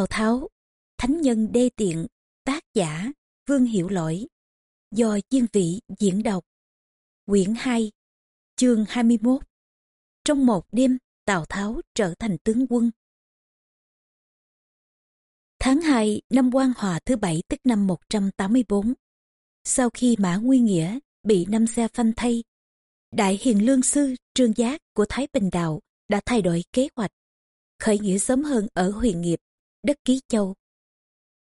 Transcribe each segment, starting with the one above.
Tào Tháo, Thánh Nhân Đê Tiện, tác giả, Vương Hiểu Lỗi, do Chiên Vị diễn đọc. Quyển 2, chương 21 Trong một đêm, Tào Tháo trở thành tướng quân. Tháng 2 năm quan hòa thứ bảy tức năm 184. Sau khi Mã Nguyên Nghĩa bị năm xe phanh thay, Đại Hiền Lương Sư Trương Giác của Thái Bình Đạo đã thay đổi kế hoạch, khởi nghĩa sớm hơn ở huyền nghiệp, đất Ký Châu.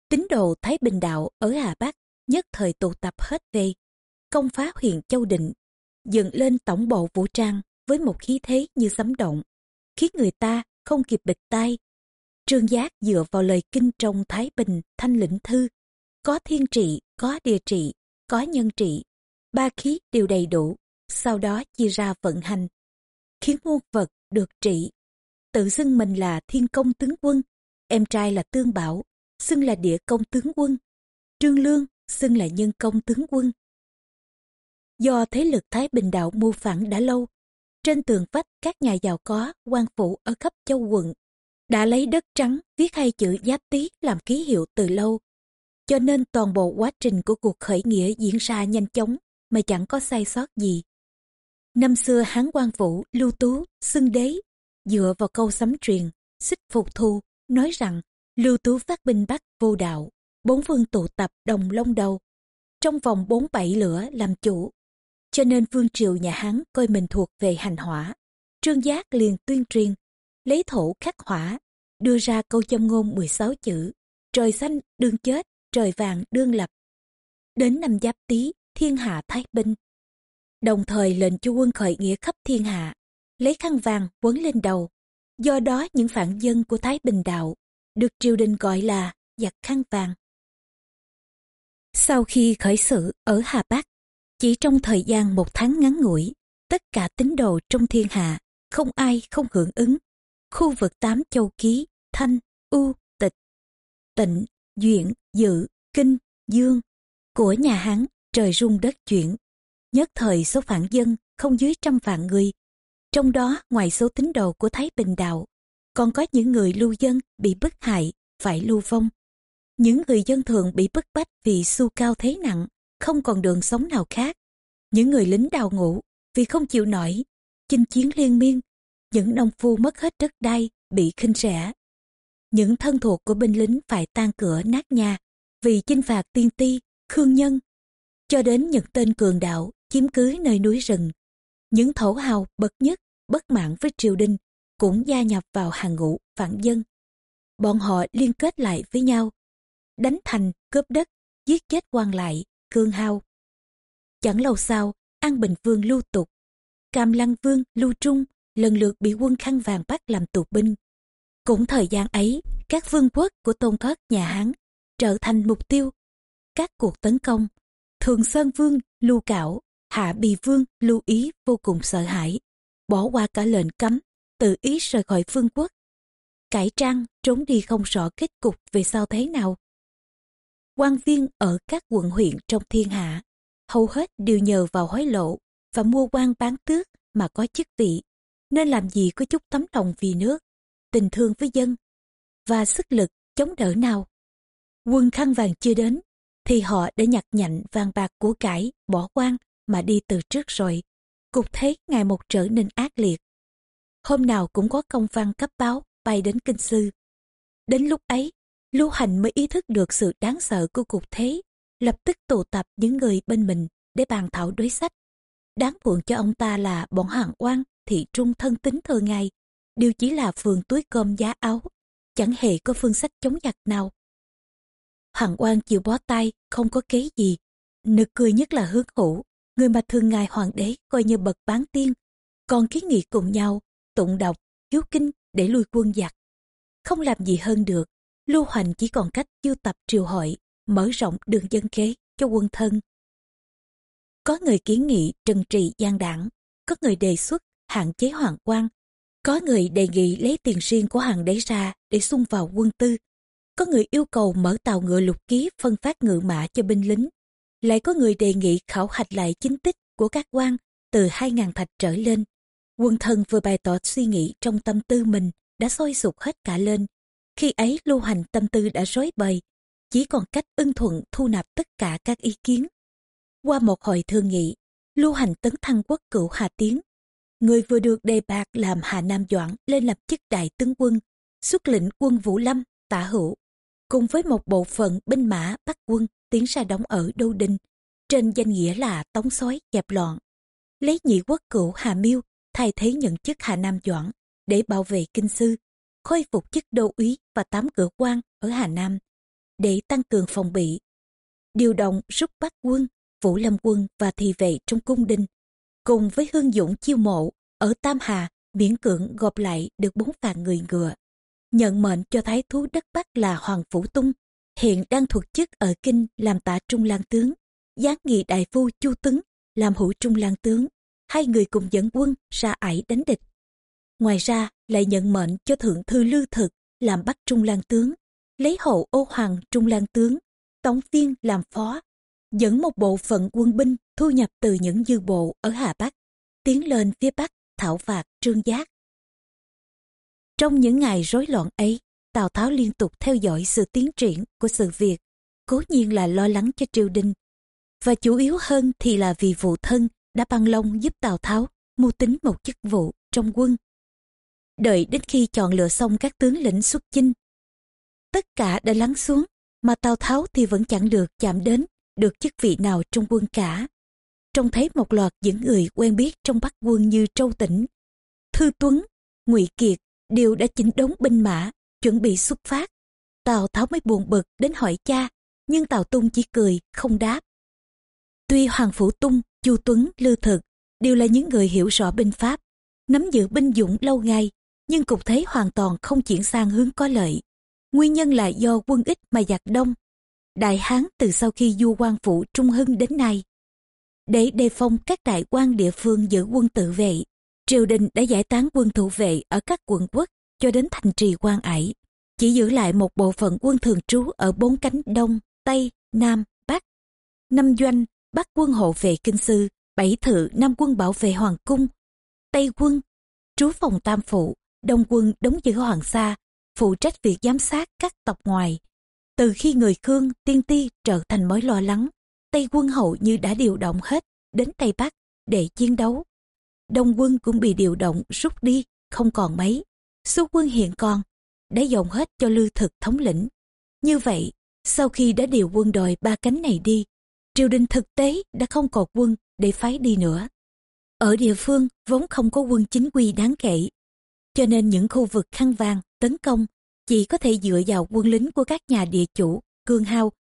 Tín đồ Thái Bình Đạo ở Hà Bắc nhất thời tụ tập hết về, công phá huyện Châu Định, dựng lên tổng bộ vũ trang với một khí thế như sấm động, khiến người ta không kịp bịch tai. Trương Giác dựa vào lời kinh trong Thái Bình Thanh Lĩnh Thư, có thiên trị, có địa trị, có nhân trị, ba khí đều đầy đủ, sau đó chia ra vận hành, khiến muôn vật được trị. Tự xưng mình là thiên công tướng quân, em trai là Tương Bảo, xưng là địa công tướng quân, Trương Lương xưng là nhân công tướng quân. Do thế lực Thái Bình Đạo mưu phản đã lâu, trên tường vách các nhà giàu có, quan phủ ở khắp châu quận, đã lấy đất trắng viết hai chữ giáp tý làm ký hiệu từ lâu. Cho nên toàn bộ quá trình của cuộc khởi nghĩa diễn ra nhanh chóng mà chẳng có sai sót gì. Năm xưa Hán quan Vũ, Lưu Tú, xưng đế, dựa vào câu sấm truyền, xích phục thu, nói rằng Lưu Tú phát binh bắc vô đạo, bốn vương tụ tập đồng long đầu. Trong vòng bốn bảy lửa làm chủ, cho nên vương triều nhà Hán coi mình thuộc về hành hỏa. Trương Giác liền tuyên truyền, lấy thổ khắc hỏa, đưa ra câu châm ngôn 16 chữ, trời xanh đương chết, trời vàng đương lập. Đến năm giáp tý, thiên hạ thái bình. Đồng thời lệnh cho quân khởi nghĩa khắp thiên hạ, lấy khăn vàng quấn lên đầu. Do đó những phản dân của Thái Bình Đạo được triều đình gọi là giặc khăn vàng. Sau khi khởi sự ở Hà Bắc, chỉ trong thời gian một tháng ngắn ngủi, tất cả tín đồ trong thiên hạ, không ai không hưởng ứng. Khu vực tám châu ký, thanh, u, tịch, tịnh, duyện, dự, kinh, dương của nhà Hán trời rung đất chuyển. Nhất thời số phản dân không dưới trăm vạn người. Trong đó ngoài số tín đồ của Thái Bình Đạo, còn có những người lưu dân bị bức hại, phải lưu vong. Những người dân thường bị bức bách vì su cao thế nặng, không còn đường sống nào khác. Những người lính đào ngũ vì không chịu nổi, chinh chiến liên miên, những nông phu mất hết đất đai, bị khinh rẻ. Những thân thuộc của binh lính phải tan cửa nát nhà vì chinh phạt tiên ti, khương nhân, cho đến những tên cường đạo chiếm cứ nơi núi rừng. Những thổ hào bậc nhất, bất mãn với triều đình, cũng gia nhập vào hàng ngũ phản dân. Bọn họ liên kết lại với nhau, đánh thành, cướp đất, giết chết quan lại, cương hao. Chẳng lâu sau, An Bình Vương lưu tục, Cam Lăng Vương lưu trung lần lượt bị quân khăn vàng bắt làm tù binh. Cũng thời gian ấy, các vương quốc của tôn thất nhà Hán trở thành mục tiêu. Các cuộc tấn công, Thường Sơn Vương lưu cảo, Hạ Bì Vương lưu ý vô cùng sợ hãi, bỏ qua cả lệnh cấm, tự ý rời khỏi phương quốc. Cải trang trốn đi không rõ kết cục về sau thế nào. quan viên ở các quận huyện trong thiên hạ, hầu hết đều nhờ vào hối lộ và mua quan bán tước mà có chức vị, nên làm gì có chút tấm lòng vì nước, tình thương với dân và sức lực chống đỡ nào. Quân khăn vàng chưa đến, thì họ đã nhặt nhạnh vàng bạc của cải, bỏ quan mà đi từ trước rồi. Cục thế ngày một trở nên ác liệt. Hôm nào cũng có công văn cấp báo bay đến kinh sư. Đến lúc ấy, Lưu Hành mới ý thức được sự đáng sợ của cục thế, lập tức tụ tập những người bên mình để bàn thảo đối sách. Đáng buồn cho ông ta là bọn hàng oan thị trung thân tính thơ ngày, đều chỉ là phường túi cơm giá áo, chẳng hề có phương sách chống giặc nào. Hoàng oan chịu bó tay, không có kế gì. Nực cười nhất là hướng hữu, người mà thường ngài hoàng đế coi như bậc bán tiên, còn kiến nghị cùng nhau, tụng đọc, hiếu kinh để lui quân giặc. Không làm gì hơn được, lưu hoành chỉ còn cách chiêu tập triều hội, mở rộng đường dân kế cho quân thân. Có người kiến nghị trần trị gian đảng, có người đề xuất hạn chế hoàng quan, có người đề nghị lấy tiền riêng của hoàng đế ra để xung vào quân tư. Có người yêu cầu mở tàu ngựa lục ký phân phát ngựa mã cho binh lính. Lại có người đề nghị khảo hạch lại chính tích của các quan từ 2.000 thạch trở lên. Quân thần vừa bày tỏ suy nghĩ trong tâm tư mình đã sôi sục hết cả lên. Khi ấy lưu hành tâm tư đã rối bời, chỉ còn cách ưng thuận thu nạp tất cả các ý kiến. Qua một hồi thương nghị, lưu hành tấn thăng quốc cựu Hà Tiến. Người vừa được đề bạc làm Hà Nam Doãn lên lập chức đại tướng quân, xuất lĩnh quân Vũ Lâm, tả hữu, cùng với một bộ phận binh mã bắt quân tiến ra đóng ở Đô Đinh, trên danh nghĩa là tống sói dẹp loạn. Lấy nhị quốc cửu Hà Miêu thay thế nhận chức Hà Nam Doãn để bảo vệ kinh sư, khôi phục chức đô úy và tám cửa quan ở Hà Nam để tăng cường phòng bị. Điều động rút bắt quân, Vũ Lâm quân và thị vệ trong cung đinh, cùng với Hương Dũng chiêu mộ ở Tam Hà miễn cưỡng gộp lại được bốn vạn người ngựa. Nhận mệnh cho thái thú đất Bắc là Hoàng Phủ Tung, hiện đang thuộc chức ở Kinh làm tả trung lang tướng, giáng nghị đại phu Chu tấn làm hữu trung lang tướng, hai người cùng dẫn quân ra ải đánh địch. Ngoài ra lại nhận mệnh cho thượng thư Lư Thực làm bắc trung lang tướng, lấy hậu ô hoàng trung lang tướng, tống viên làm phó, dẫn một bộ phận quân binh thu nhập từ những dư bộ ở Hà Bắc, tiến lên phía Bắc thảo phạt trương giác. Trong những ngày rối loạn ấy, Tào Tháo liên tục theo dõi sự tiến triển của sự việc, cố nhiên là lo lắng cho triều đình. Và chủ yếu hơn thì là vì vụ thân đã băng long giúp Tào Tháo mưu tính một chức vụ trong quân. Đợi đến khi chọn lựa xong các tướng lĩnh xuất chinh. Tất cả đã lắng xuống, mà Tào Tháo thì vẫn chẳng được chạm đến được chức vị nào trong quân cả. Trông thấy một loạt những người quen biết trong bắc quân như Châu Tĩnh, Thư Tuấn, ngụy Kiệt đều đã chỉnh đống binh mã, chuẩn bị xuất phát. Tào Tháo mới buồn bực đến hỏi cha, nhưng Tào Tung chỉ cười, không đáp. Tuy Hoàng Phủ Tung, Chu Tuấn, Lư Thực đều là những người hiểu rõ binh pháp, nắm giữ binh dũng lâu ngày, nhưng cục thế hoàn toàn không chuyển sang hướng có lợi. Nguyên nhân là do quân ít mà giặc đông. Đại Hán từ sau khi vua quan phủ Trung Hưng đến nay. Để đề phòng các đại quan địa phương giữ quân tự vệ, triều đình đã giải tán quân thủ vệ ở các quận quốc cho đến thành trì quan ải. Chỉ giữ lại một bộ phận quân thường trú ở bốn cánh Đông, Tây, Nam, Bắc. Năm doanh, Bắc quân hộ vệ kinh sư, bảy thự Nam quân bảo vệ hoàng cung, Tây quân, trú phòng tam phụ, Đông quân đóng giữ hoàng sa, phụ trách việc giám sát các tộc ngoài. Từ khi người Khương, tiên ti trở thành mối lo lắng, Tây quân hậu như đã điều động hết đến Tây Bắc để chiến đấu. Đông quân cũng bị điều động rút đi, không còn mấy. Số quân hiện còn, đã dồn hết cho lưu thực thống lĩnh. Như vậy, sau khi đã điều quân đội ba cánh này đi, triều đình thực tế đã không còn quân để phái đi nữa. Ở địa phương vốn không có quân chính quy đáng kể, cho nên những khu vực khăn vàng, tấn công chỉ có thể dựa vào quân lính của các nhà địa chủ, cương hao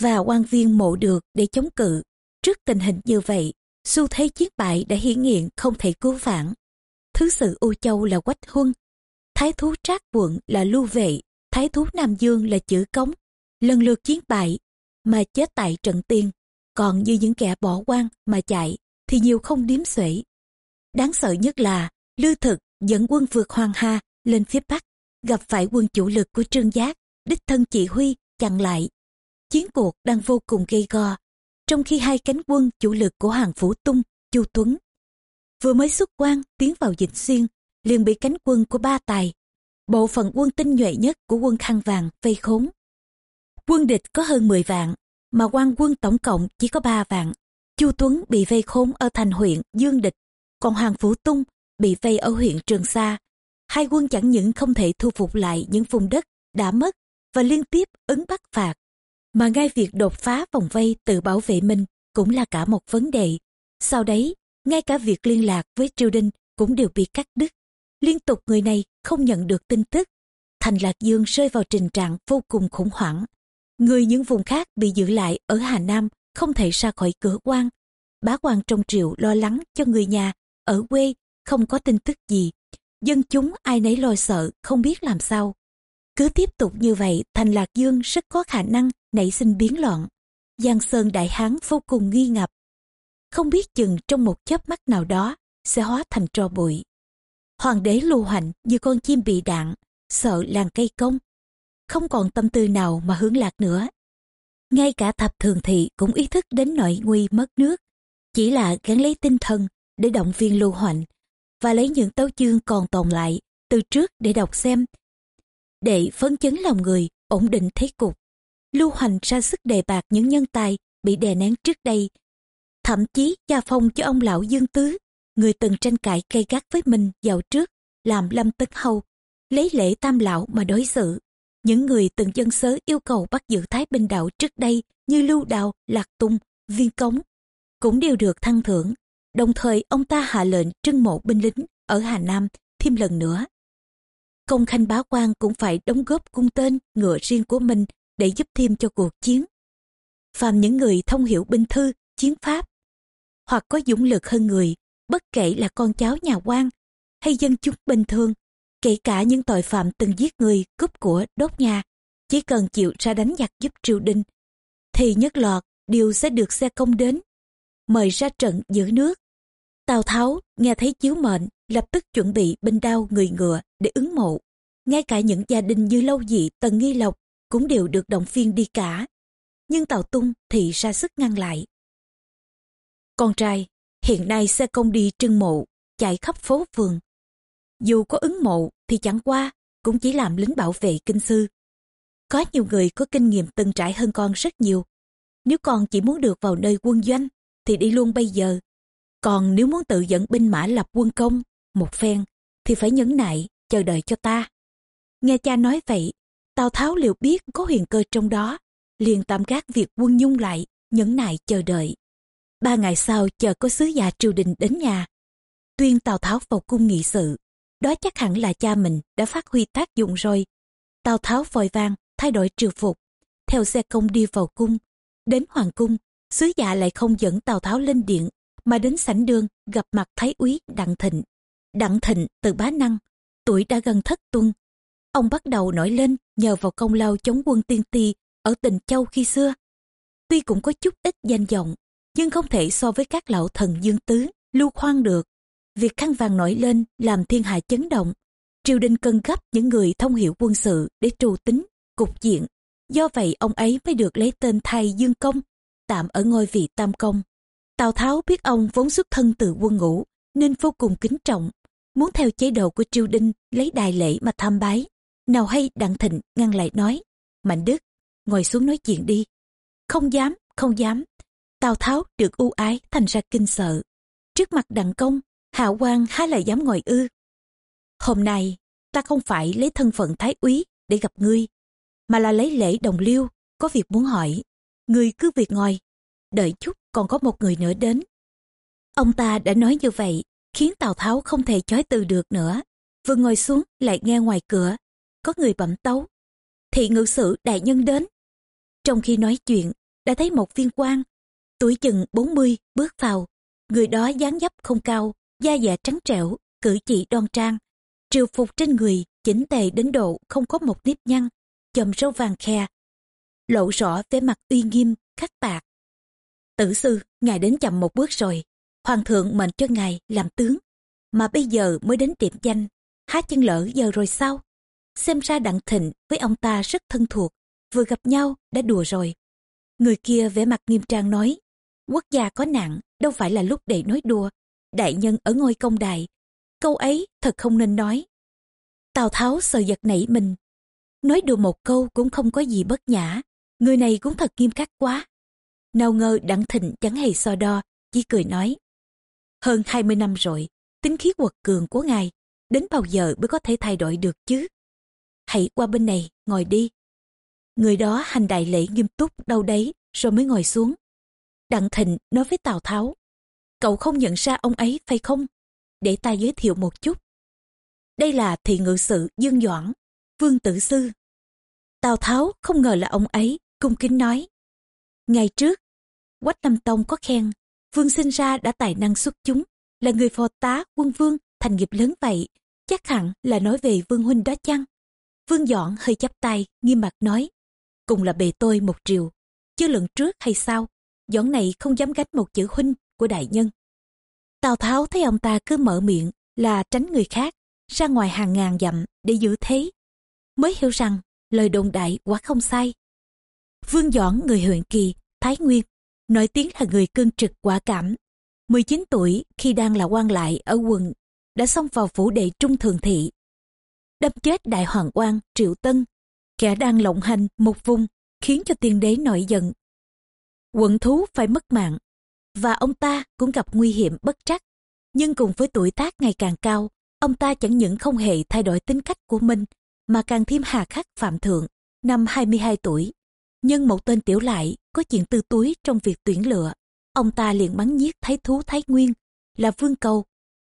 và quan viên mộ được để chống cự. Trước tình hình như vậy, xu thế chiến bại đã hiển hiện không thể cứu vãn. Thứ sự U Châu là Quách Huân, Thái thú Trác Quận là Lưu Vệ, Thái thú Nam Dương là Chữ Cống, lần lượt chiến bại mà chết tại trận tiên. Còn như những kẻ bỏ quan mà chạy thì nhiều không điếm xuể. Đáng sợ nhất là Lưu Thực dẫn quân vượt Hoàng Hà lên phía Bắc, gặp phải quân chủ lực của Trương Giác, đích thân chỉ huy, chặn lại. Chiến cuộc đang vô cùng gây go, trong khi hai cánh quân chủ lực của Hàng Phủ Tung, Chu Tuấn vừa mới xuất quan tiến vào dịch xuyên, liền bị cánh quân của ba tài, bộ phận quân tinh nhuệ nhất của quân khăn vàng vây khốn. Quân địch có hơn 10 vạn, mà quan quân tổng cộng chỉ có 3 vạn. Chu Tuấn bị vây khốn ở thành huyện Dương Địch, còn Hoàng Phủ Tung bị vây ở huyện Trường Sa. Hai quân chẳng những không thể thu phục lại những vùng đất đã mất và liên tiếp ứng bắt phạt, mà ngay việc đột phá vòng vây tự bảo vệ mình cũng là cả một vấn đề. Sau đấy, ngay cả việc liên lạc với triều đình cũng đều bị cắt đứt. Liên tục người này không nhận được tin tức. Thành Lạc Dương rơi vào tình trạng vô cùng khủng hoảng. Người những vùng khác bị giữ lại ở Hà Nam không thể ra khỏi cửa quan. Bá quan trong triều lo lắng cho người nhà, ở quê không có tin tức gì. Dân chúng ai nấy lo sợ, không biết làm sao. Cứ tiếp tục như vậy, thành Lạc Dương rất có khả năng nảy sinh biến loạn. Giang Sơn Đại Hán vô cùng nghi ngập. Không biết chừng trong một chớp mắt nào đó sẽ hóa thành tro bụi. Hoàng đế lưu hành như con chim bị đạn, sợ làng cây công. Không còn tâm tư nào mà hướng lạc nữa. Ngay cả thập thường thị cũng ý thức đến nội nguy mất nước. Chỉ là gắn lấy tinh thần để động viên lưu hoành và lấy những tấu chương còn tồn lại từ trước để đọc xem để phấn chấn lòng người, ổn định thế cục. Lưu Hoành ra sức đề bạc những nhân tài bị đè nén trước đây. Thậm chí gia phong cho ông lão Dương Tứ, người từng tranh cãi gay gắt với mình giàu trước, làm lâm tấn hầu, lấy lễ tam lão mà đối xử. Những người từng dân sớ yêu cầu bắt giữ Thái Bình Đạo trước đây như Lưu Đào, Lạc Tung, Viên Cống, cũng đều được thăng thưởng. Đồng thời ông ta hạ lệnh trưng mộ binh lính ở Hà Nam thêm lần nữa. Công khanh bá quan cũng phải đóng góp cung tên ngựa riêng của mình để giúp thêm cho cuộc chiến. Phàm những người thông hiểu binh thư, chiến pháp, hoặc có dũng lực hơn người, bất kể là con cháu nhà quan hay dân chúng bình thường, kể cả những tội phạm từng giết người, cướp của, đốt nhà, chỉ cần chịu ra đánh giặc giúp triều đình, thì nhất lọt đều sẽ được xe công đến, mời ra trận giữ nước. Tào Tháo nghe thấy chiếu mệnh, lập tức chuẩn bị binh đao người ngựa để ứng mộ. Ngay cả những gia đình như Lâu Dị, Tần Nghi Lộc cũng đều được động viên đi cả. Nhưng Tào Tung thì ra sức ngăn lại. Con trai, hiện nay xe công đi trưng mộ, chạy khắp phố phường. Dù có ứng mộ thì chẳng qua, cũng chỉ làm lính bảo vệ kinh sư. Có nhiều người có kinh nghiệm từng trải hơn con rất nhiều. Nếu con chỉ muốn được vào nơi quân doanh, thì đi luôn bây giờ. Còn nếu muốn tự dẫn binh mã lập quân công, một phen, thì phải nhẫn nại, chờ đợi cho ta. Nghe cha nói vậy, Tào Tháo liệu biết có huyền cơ trong đó, liền tạm gác việc quân nhung lại, nhẫn nại chờ đợi. Ba ngày sau chờ có sứ giả triều đình đến nhà. Tuyên Tào Tháo vào cung nghị sự, đó chắc hẳn là cha mình đã phát huy tác dụng rồi. Tào Tháo vội vàng thay đổi triều phục, theo xe công đi vào cung. Đến hoàng cung, sứ giả lại không dẫn Tào Tháo lên điện, mà đến sảnh đường gặp mặt Thái úy Đặng Thịnh. Đặng Thịnh từ bá năng, tuổi đã gần thất tuân. Ông bắt đầu nổi lên nhờ vào công lao chống quân tiên ti ở tình châu khi xưa. Tuy cũng có chút ít danh vọng, nhưng không thể so với các lão thần dương tứ, lưu khoan được. Việc khăn vàng nổi lên làm thiên hạ chấn động. Triều đình cần gấp những người thông hiểu quân sự để trù tính, cục diện. Do vậy ông ấy mới được lấy tên thay Dương Công, tạm ở ngôi vị Tam Công. Tào Tháo biết ông vốn xuất thân từ quân ngũ, nên vô cùng kính trọng, muốn theo chế độ của triều đình lấy đài lễ mà tham bái. Nào hay Đặng Thịnh ngăn lại nói, Mạnh Đức, ngồi xuống nói chuyện đi. Không dám, không dám. Tào Tháo được ưu ái thành ra kinh sợ. Trước mặt Đặng Công, Hạ quan há lại dám ngồi ư. Hôm nay, ta không phải lấy thân phận thái úy để gặp ngươi, mà là lấy lễ đồng liêu, có việc muốn hỏi. Ngươi cứ việc ngồi, đợi chút còn có một người nữa đến. Ông ta đã nói như vậy, khiến Tào Tháo không thể chối từ được nữa. Vừa ngồi xuống lại nghe ngoài cửa, có người bẩm tấu. Thị ngự sử đại nhân đến. Trong khi nói chuyện, đã thấy một viên quan, tuổi chừng 40 bước vào. Người đó dáng dấp không cao, da dẻ trắng trẻo, cử chỉ đoan trang. Triều phục trên người, chỉnh tề đến độ không có một nếp nhăn, chòm râu vàng khe. Lộ rõ vẻ mặt uy nghiêm, khắc bạc. Tử sư, ngài đến chậm một bước rồi. Hoàng thượng mệnh cho ngài làm tướng. Mà bây giờ mới đến tiệm danh. Há chân lỡ giờ rồi sao? Xem ra Đặng Thịnh với ông ta rất thân thuộc. Vừa gặp nhau đã đùa rồi. Người kia vẻ mặt nghiêm trang nói. Quốc gia có nạn, đâu phải là lúc để nói đùa. Đại nhân ở ngôi công đài. Câu ấy thật không nên nói. Tào Tháo sờ giật nảy mình. Nói đùa một câu cũng không có gì bất nhã. Người này cũng thật nghiêm khắc quá. Nào ngờ Đặng Thịnh chẳng hề so đo, chỉ cười nói. Hơn 20 năm rồi, tính khí quật cường của ngài, đến bao giờ mới có thể thay đổi được chứ? Hãy qua bên này, ngồi đi. Người đó hành đại lễ nghiêm túc đâu đấy, rồi mới ngồi xuống. Đặng Thịnh nói với Tào Tháo. Cậu không nhận ra ông ấy phải không? Để ta giới thiệu một chút. Đây là thị ngự sự Dương Doãn, Vương Tử Sư. Tào Tháo không ngờ là ông ấy, cung kính nói. Ngày trước, Quách nam Tông có khen, Vương sinh ra đã tài năng xuất chúng, là người phò tá quân vương thành nghiệp lớn vậy, chắc hẳn là nói về Vương Huynh đó chăng? Vương Dọn hơi chắp tay, nghiêm mặt nói, cùng là bề tôi một triều, chứ lần trước hay sao, dõn này không dám gánh một chữ Huynh của đại nhân. Tào Tháo thấy ông ta cứ mở miệng là tránh người khác, ra ngoài hàng ngàn dặm để giữ thế. Mới hiểu rằng lời đồn đại quá không sai. Vương Dõn người huyện kỳ Thái Nguyên, nổi tiếng là người cương trực quả cảm. 19 tuổi khi đang là quan lại ở quận, đã xông vào phủ đệ trung thường thị. đâm chết đại hoàng quan Triệu Tân, kẻ đang lộng hành một vùng, khiến cho tiên đế nổi giận. Quận thú phải mất mạng, và ông ta cũng gặp nguy hiểm bất trắc. Nhưng cùng với tuổi tác ngày càng cao, ông ta chẳng những không hề thay đổi tính cách của mình, mà càng thêm hà khắc phạm thượng. Năm 22 tuổi, nhưng một tên tiểu lại có chuyện tư túi trong việc tuyển lựa, ông ta liền bắn giết thái thú Thái Nguyên là Vương Cầu.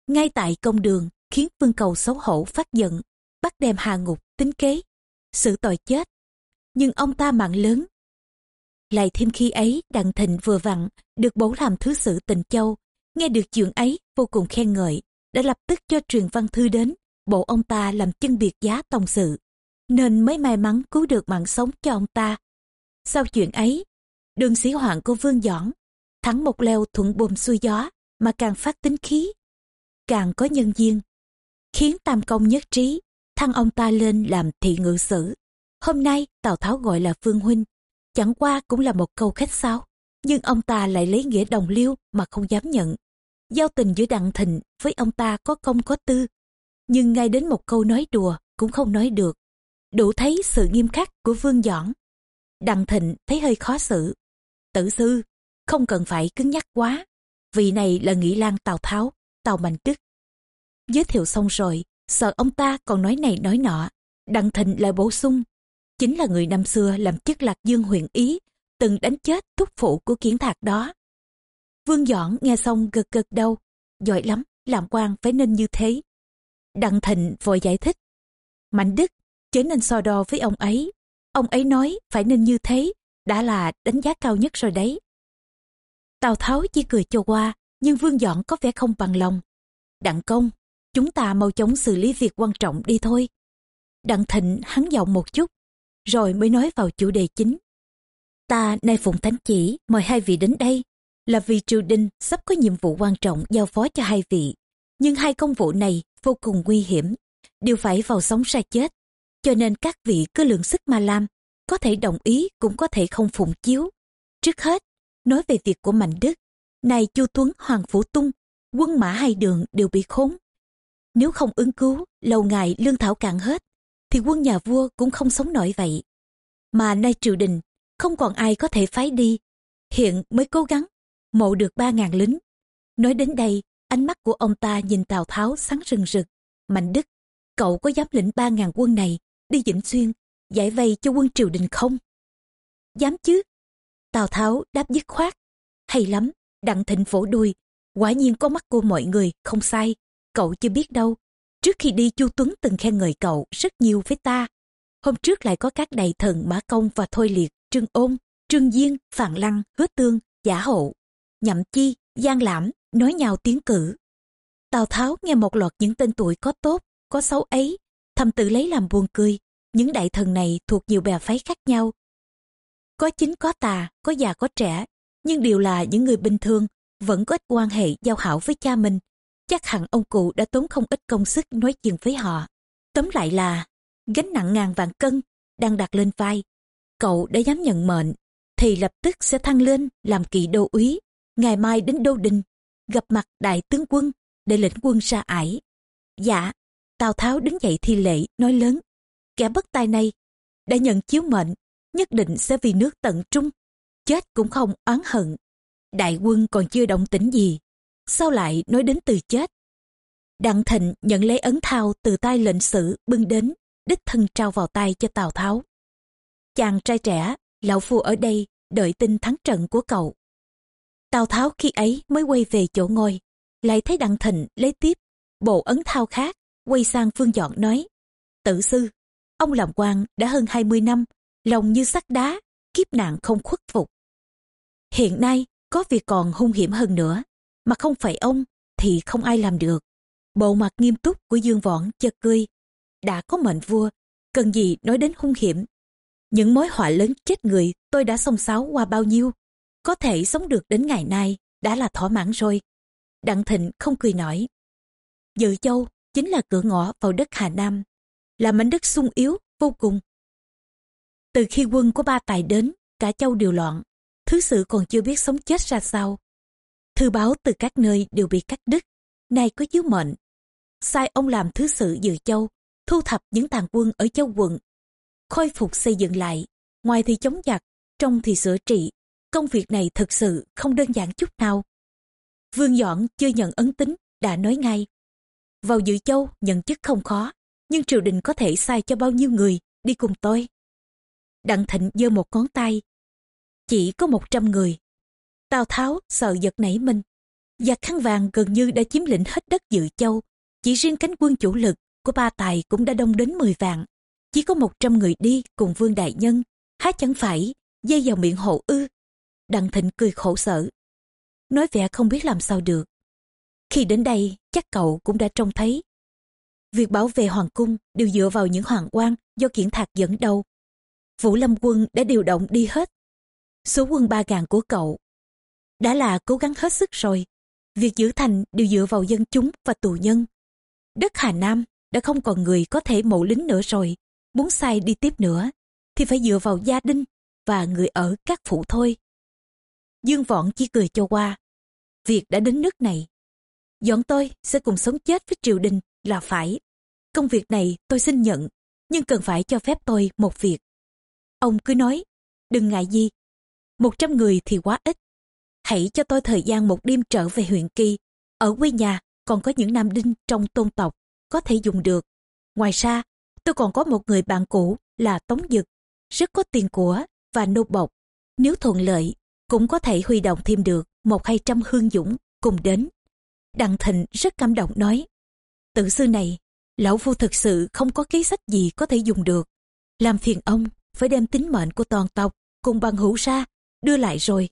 Ngay tại công đường khiến Vương Cầu xấu hổ phát giận, bắt đem hà ngục tính kế, xử tội chết. Nhưng ông ta mạng lớn. Lại thêm khi ấy Đặng Thịnh vừa vặn được bổ làm thứ sử tình Châu, nghe được chuyện ấy vô cùng khen ngợi, đã lập tức cho truyền văn thư đến, bộ ông ta làm chân biệt giá tòng sự, nên mới may mắn cứu được mạng sống cho ông ta. Sau chuyện ấy, đường sĩ hoạn của Vương Dõn thắng một leo thuận buồm xuôi gió mà càng phát tính khí, càng có nhân duyên, khiến tam công nhất trí, thăng ông ta lên làm thị ngự sử. Hôm nay Tào Tháo gọi là Vương Huynh, chẳng qua cũng là một câu khách sáo, nhưng ông ta lại lấy nghĩa đồng liêu mà không dám nhận. Giao tình giữa Đặng Thịnh với ông ta có công có tư, nhưng ngay đến một câu nói đùa cũng không nói được. Đủ thấy sự nghiêm khắc của Vương Dõn. Đặng Thịnh thấy hơi khó xử. Tử sư, không cần phải cứng nhắc quá. Vị này là Nghị Lan Tào Tháo, Tào Mạnh Đức. Giới thiệu xong rồi, sợ ông ta còn nói này nói nọ. Đặng Thịnh lại bổ sung. Chính là người năm xưa làm chức lạc dương huyện Ý, từng đánh chết thúc phụ của kiến thạc đó. Vương Dõn nghe xong gật gật đầu. Giỏi lắm, làm quan phải nên như thế. Đặng Thịnh vội giải thích. Mạnh Đức, chớ nên so đo với ông ấy. Ông ấy nói phải nên như thế, đã là đánh giá cao nhất rồi đấy. Tào Tháo chỉ cười cho qua, nhưng Vương Dọn có vẻ không bằng lòng. Đặng công, chúng ta mau chóng xử lý việc quan trọng đi thôi. Đặng Thịnh hắn giọng một chút, rồi mới nói vào chủ đề chính. Ta nay phụng thánh chỉ mời hai vị đến đây, là vì triều đình sắp có nhiệm vụ quan trọng giao phó cho hai vị. Nhưng hai công vụ này vô cùng nguy hiểm, đều phải vào sống ra chết. Cho nên các vị cứ lượng sức mà làm, có thể đồng ý cũng có thể không phụng chiếu. Trước hết, nói về việc của Mạnh Đức, này Chu Tuấn Hoàng Phủ Tung, quân mã hai đường đều bị khốn. Nếu không ứng cứu, lâu ngày lương thảo cạn hết, thì quân nhà vua cũng không sống nổi vậy. Mà nay triều đình, không còn ai có thể phái đi, hiện mới cố gắng, mộ được ba ngàn lính. Nói đến đây, ánh mắt của ông ta nhìn Tào Tháo sáng rừng rực. Mạnh Đức, cậu có dám lĩnh ba ngàn quân này đi Vĩnh Xuyên, giải vây cho quân triều đình không? Dám chứ? Tào Tháo đáp dứt khoát. Hay lắm, đặng thịnh phổ đuôi. Quả nhiên có mắt của mọi người, không sai. Cậu chưa biết đâu. Trước khi đi Chu Tuấn từng khen ngợi cậu rất nhiều với ta. Hôm trước lại có các đại thần Mã Công và Thôi Liệt, Trương Ôn, Trương Diên, Phạm Lăng, Hứa Tương, Giả Hộ, Nhậm Chi, Giang Lãm, nói nhau tiếng cử. Tào Tháo nghe một loạt những tên tuổi có tốt, có xấu ấy, thầm tự lấy làm buồn cười. Những đại thần này thuộc nhiều bè phái khác nhau. Có chính có tà, có già có trẻ, nhưng đều là những người bình thường, vẫn có ít quan hệ giao hảo với cha mình. Chắc hẳn ông cụ đã tốn không ít công sức nói chuyện với họ. Tóm lại là, gánh nặng ngàn vạn cân, đang đặt lên vai. Cậu đã dám nhận mệnh, thì lập tức sẽ thăng lên làm kỳ đô úy, ngày mai đến đô đình, gặp mặt đại tướng quân để lĩnh quân ra ải. Dạ, Tào Tháo đứng dậy thi lễ nói lớn. Kẻ bất tài này đã nhận chiếu mệnh, nhất định sẽ vì nước tận trung. Chết cũng không oán hận. Đại quân còn chưa động tĩnh gì. Sao lại nói đến từ chết? Đặng Thịnh nhận lấy ấn thao từ tay lệnh sử bưng đến, đích thân trao vào tay cho Tào Tháo. Chàng trai trẻ, lão phu ở đây đợi tin thắng trận của cậu. Tào Tháo khi ấy mới quay về chỗ ngồi, lại thấy Đặng Thịnh lấy tiếp bộ ấn thao khác, quay sang Phương Dọn nói, tự sư, ông làm quan đã hơn 20 năm, lòng như sắt đá, kiếp nạn không khuất phục. Hiện nay, có việc còn hung hiểm hơn nữa, mà không phải ông thì không ai làm được. Bộ mặt nghiêm túc của Dương Võn chợt cười, đã có mệnh vua, cần gì nói đến hung hiểm. Những mối họa lớn chết người tôi đã xông xáo qua bao nhiêu, có thể sống được đến ngày nay đã là thỏa mãn rồi. Đặng Thịnh không cười nổi. Dự Châu chính là cửa ngõ vào đất Hà Nam, là mảnh đất sung yếu vô cùng. Từ khi quân của ba tài đến, cả châu đều loạn, thứ sự còn chưa biết sống chết ra sao. Thư báo từ các nơi đều bị cắt đứt, nay có chiếu mệnh. Sai ông làm thứ sự dự châu, thu thập những tàn quân ở châu quận, khôi phục xây dựng lại, ngoài thì chống giặc, trong thì sửa trị. Công việc này thực sự không đơn giản chút nào. Vương Dọn chưa nhận ấn tính, đã nói ngay. Vào dự châu nhận chức không khó, nhưng triều đình có thể sai cho bao nhiêu người đi cùng tôi. Đặng Thịnh giơ một ngón tay. Chỉ có một trăm người. Tào Tháo sợ giật nảy mình. Giặc khăn vàng gần như đã chiếm lĩnh hết đất dự châu. Chỉ riêng cánh quân chủ lực của ba tài cũng đã đông đến 10 vạn. Chỉ có 100 người đi cùng vương đại nhân. Há chẳng phải dây vào miệng hộ ư. Đặng Thịnh cười khổ sở. Nói vẻ không biết làm sao được. Khi đến đây, chắc cậu cũng đã trông thấy. Việc bảo vệ hoàng cung đều dựa vào những hoàng quan do kiển thạc dẫn đầu. Vũ Lâm quân đã điều động đi hết. Số quân ba ngàn của cậu đã là cố gắng hết sức rồi. Việc giữ thành đều dựa vào dân chúng và tù nhân. Đất Hà Nam đã không còn người có thể mộ lính nữa rồi. Muốn sai đi tiếp nữa thì phải dựa vào gia đình và người ở các phủ thôi. Dương Võn chỉ cười cho qua. Việc đã đến nước này. Dọn tôi sẽ cùng sống chết với triều đình là phải. Công việc này tôi xin nhận, nhưng cần phải cho phép tôi một việc. Ông cứ nói, đừng ngại gì. Một trăm người thì quá ít. Hãy cho tôi thời gian một đêm trở về huyện Kỳ. Ở quê nhà còn có những nam đinh trong tôn tộc có thể dùng được. Ngoài ra, tôi còn có một người bạn cũ là Tống Dực, rất có tiền của và nô bộc. Nếu thuận lợi, cũng có thể huy động thêm được một hai trăm hương dũng cùng đến. Đặng Thịnh rất cảm động nói, tự sư này, lão phu thực sự không có kế sách gì có thể dùng được. Làm phiền ông phải đem tính mệnh của toàn tộc cùng bằng hữu ra, đưa lại rồi.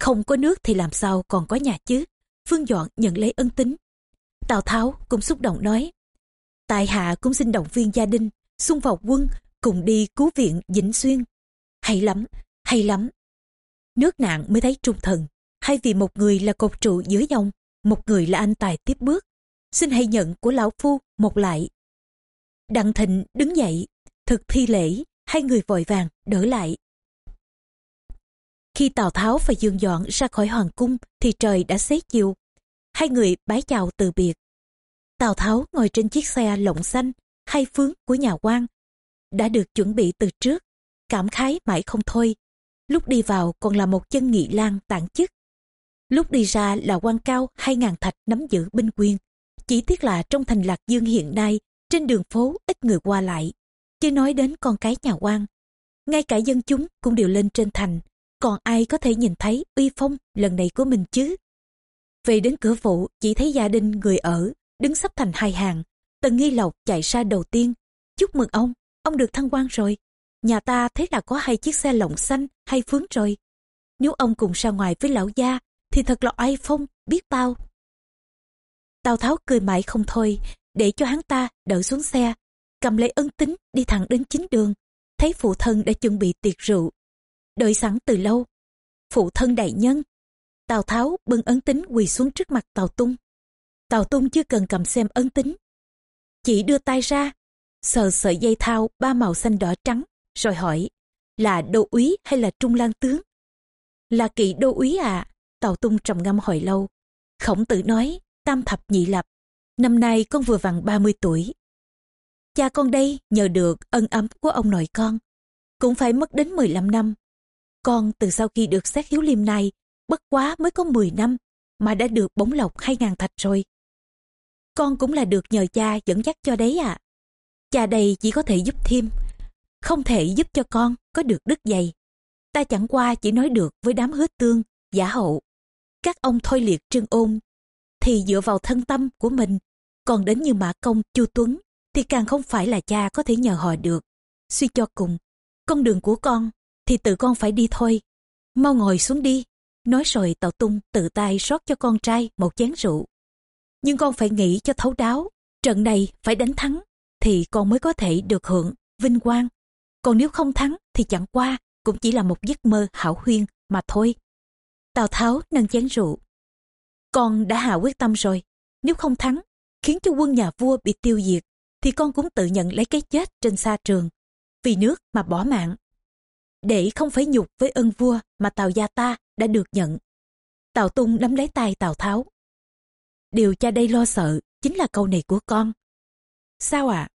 Không có nước thì làm sao còn có nhà chứ? Phương Dọn nhận lấy ân tính. Tào Tháo cũng xúc động nói, Tại hạ cũng xin động viên gia đình, xung vào quân, cùng đi cứu viện Vĩnh Xuyên. Hay lắm, hay lắm. Nước nạn mới thấy trung thần, hay vì một người là cột trụ dưới dòng, một người là anh tài tiếp bước. Xin hãy nhận của lão phu một lại. Đặng Thịnh đứng dậy, thực thi lễ, hai người vội vàng đỡ lại. Khi Tào Tháo và Dương Dọn ra khỏi hoàng cung thì trời đã xế chiều. Hai người bái chào từ biệt. Tào Tháo ngồi trên chiếc xe lộng xanh, hai phướng của nhà quan, đã được chuẩn bị từ trước, cảm khái mãi không thôi. Lúc đi vào còn là một chân nghị lang tản chức. Lúc đi ra là quan cao hai ngàn thạch nắm giữ binh quyền. Chỉ tiếc là trong thành Lạc Dương hiện nay, trên đường phố ít người qua lại. Chứ nói đến con cái nhà quan. Ngay cả dân chúng cũng đều lên trên thành. Còn ai có thể nhìn thấy uy phong lần này của mình chứ? Về đến cửa vụ chỉ thấy gia đình người ở, đứng sắp thành hai hàng. Tần Nghi Lộc chạy ra đầu tiên. Chúc mừng ông, ông được thăng quan rồi. Nhà ta thấy là có hai chiếc xe lộng xanh hay phướng rồi. Nếu ông cùng ra ngoài với lão gia thì thật là ai phong biết bao. Tào Tháo cười mãi không thôi, để cho hắn ta đỡ xuống xe, cầm lấy ân tính đi thẳng đến chính đường. Thấy phụ thân đã chuẩn bị tiệc rượu, đợi sẵn từ lâu. Phụ thân đại nhân. Tào Tháo bưng ấn tính quỳ xuống trước mặt Tào Tung. Tào Tung chưa cần cầm xem ấn tính. Chỉ đưa tay ra, sờ sợi dây thao ba màu xanh đỏ trắng, rồi hỏi, là đô úy hay là trung lang tướng? Là kỵ đô úy à? Tào Tung trầm ngâm hồi lâu. Khổng tử nói, tam thập nhị lập. Năm nay con vừa vặn 30 tuổi. Cha con đây nhờ được ân ấm của ông nội con. Cũng phải mất đến 15 năm. Con từ sau khi được xét hiếu liêm này, bất quá mới có 10 năm, mà đã được bóng lộc 2.000 thạch rồi. Con cũng là được nhờ cha dẫn dắt cho đấy à. Cha đây chỉ có thể giúp thêm, không thể giúp cho con có được đức dày. Ta chẳng qua chỉ nói được với đám hứa tương, giả hậu. Các ông thôi liệt trương ôn thì dựa vào thân tâm của mình, còn đến như Mã Công, Chu Tuấn thì càng không phải là cha có thể nhờ họ được. Suy cho cùng, con đường của con thì tự con phải đi thôi. Mau ngồi xuống đi. Nói rồi Tào Tung tự tay rót cho con trai một chén rượu. Nhưng con phải nghĩ cho thấu đáo, trận này phải đánh thắng thì con mới có thể được hưởng vinh quang. Còn nếu không thắng thì chẳng qua cũng chỉ là một giấc mơ hảo huyên mà thôi. Tào Tháo nâng chén rượu. Con đã hạ quyết tâm rồi. Nếu không thắng, khiến cho quân nhà vua bị tiêu diệt, thì con cũng tự nhận lấy cái chết trên xa trường. Vì nước mà bỏ mạng. Để không phải nhục với ân vua mà Tào gia ta đã được nhận. Tào Tung nắm lấy tay Tào Tháo. Điều cha đây lo sợ chính là câu này của con. sao ạ?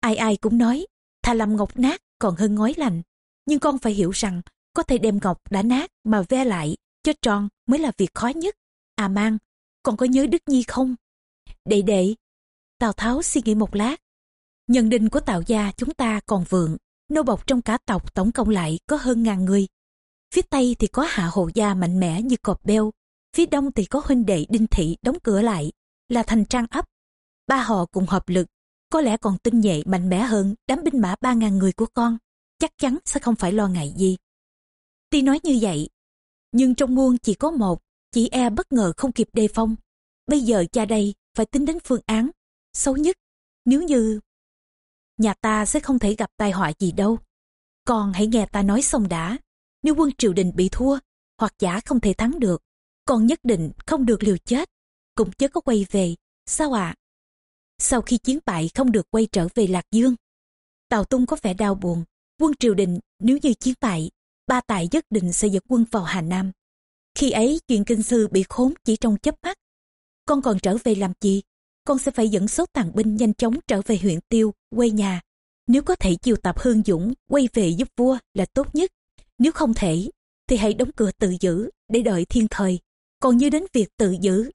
Ai ai cũng nói, thà làm ngọc nát còn hơn ngói lành. Nhưng con phải hiểu rằng, có thể đem ngọc đã nát mà ve lại, cho tròn mới là việc khó nhất. À mang, con có nhớ Đức Nhi không? Đệ đệ, Tào Tháo suy nghĩ một lát. Nhân định của Tào gia chúng ta còn vượng, nô bộc trong cả tộc tổng cộng lại có hơn ngàn người. Phía Tây thì có hạ hộ gia mạnh mẽ như cọp beo, phía Đông thì có huynh đệ đinh thị đóng cửa lại, là thành trang ấp. Ba họ cùng hợp lực, có lẽ còn tinh nhuệ mạnh mẽ hơn đám binh mã ba ngàn người của con, chắc chắn sẽ không phải lo ngại gì. Tuy nói như vậy, nhưng trong muôn chỉ có một, chỉ e bất ngờ không kịp đề phong. Bây giờ cha đây phải tính đến phương án, xấu nhất, nếu như nhà ta sẽ không thể gặp tai họa gì đâu. Còn hãy nghe ta nói xong đã, nếu quân triều đình bị thua, hoặc giả không thể thắng được, còn nhất định không được liều chết, cũng chớ có quay về, sao ạ? À? Sau khi chiến bại không được quay trở về Lạc Dương, Tào Tung có vẻ đau buồn, quân triều đình nếu như chiến bại, ba tài nhất định sẽ dẫn quân vào Hà Nam. Khi ấy chuyện kinh sư bị khốn chỉ trong chớp mắt. Con còn trở về làm gì? Con sẽ phải dẫn số tàn binh nhanh chóng trở về huyện Tiêu, quê nhà. Nếu có thể chiều tập Hương Dũng quay về giúp vua là tốt nhất. Nếu không thể, thì hãy đóng cửa tự giữ để đợi thiên thời. Còn như đến việc tự giữ,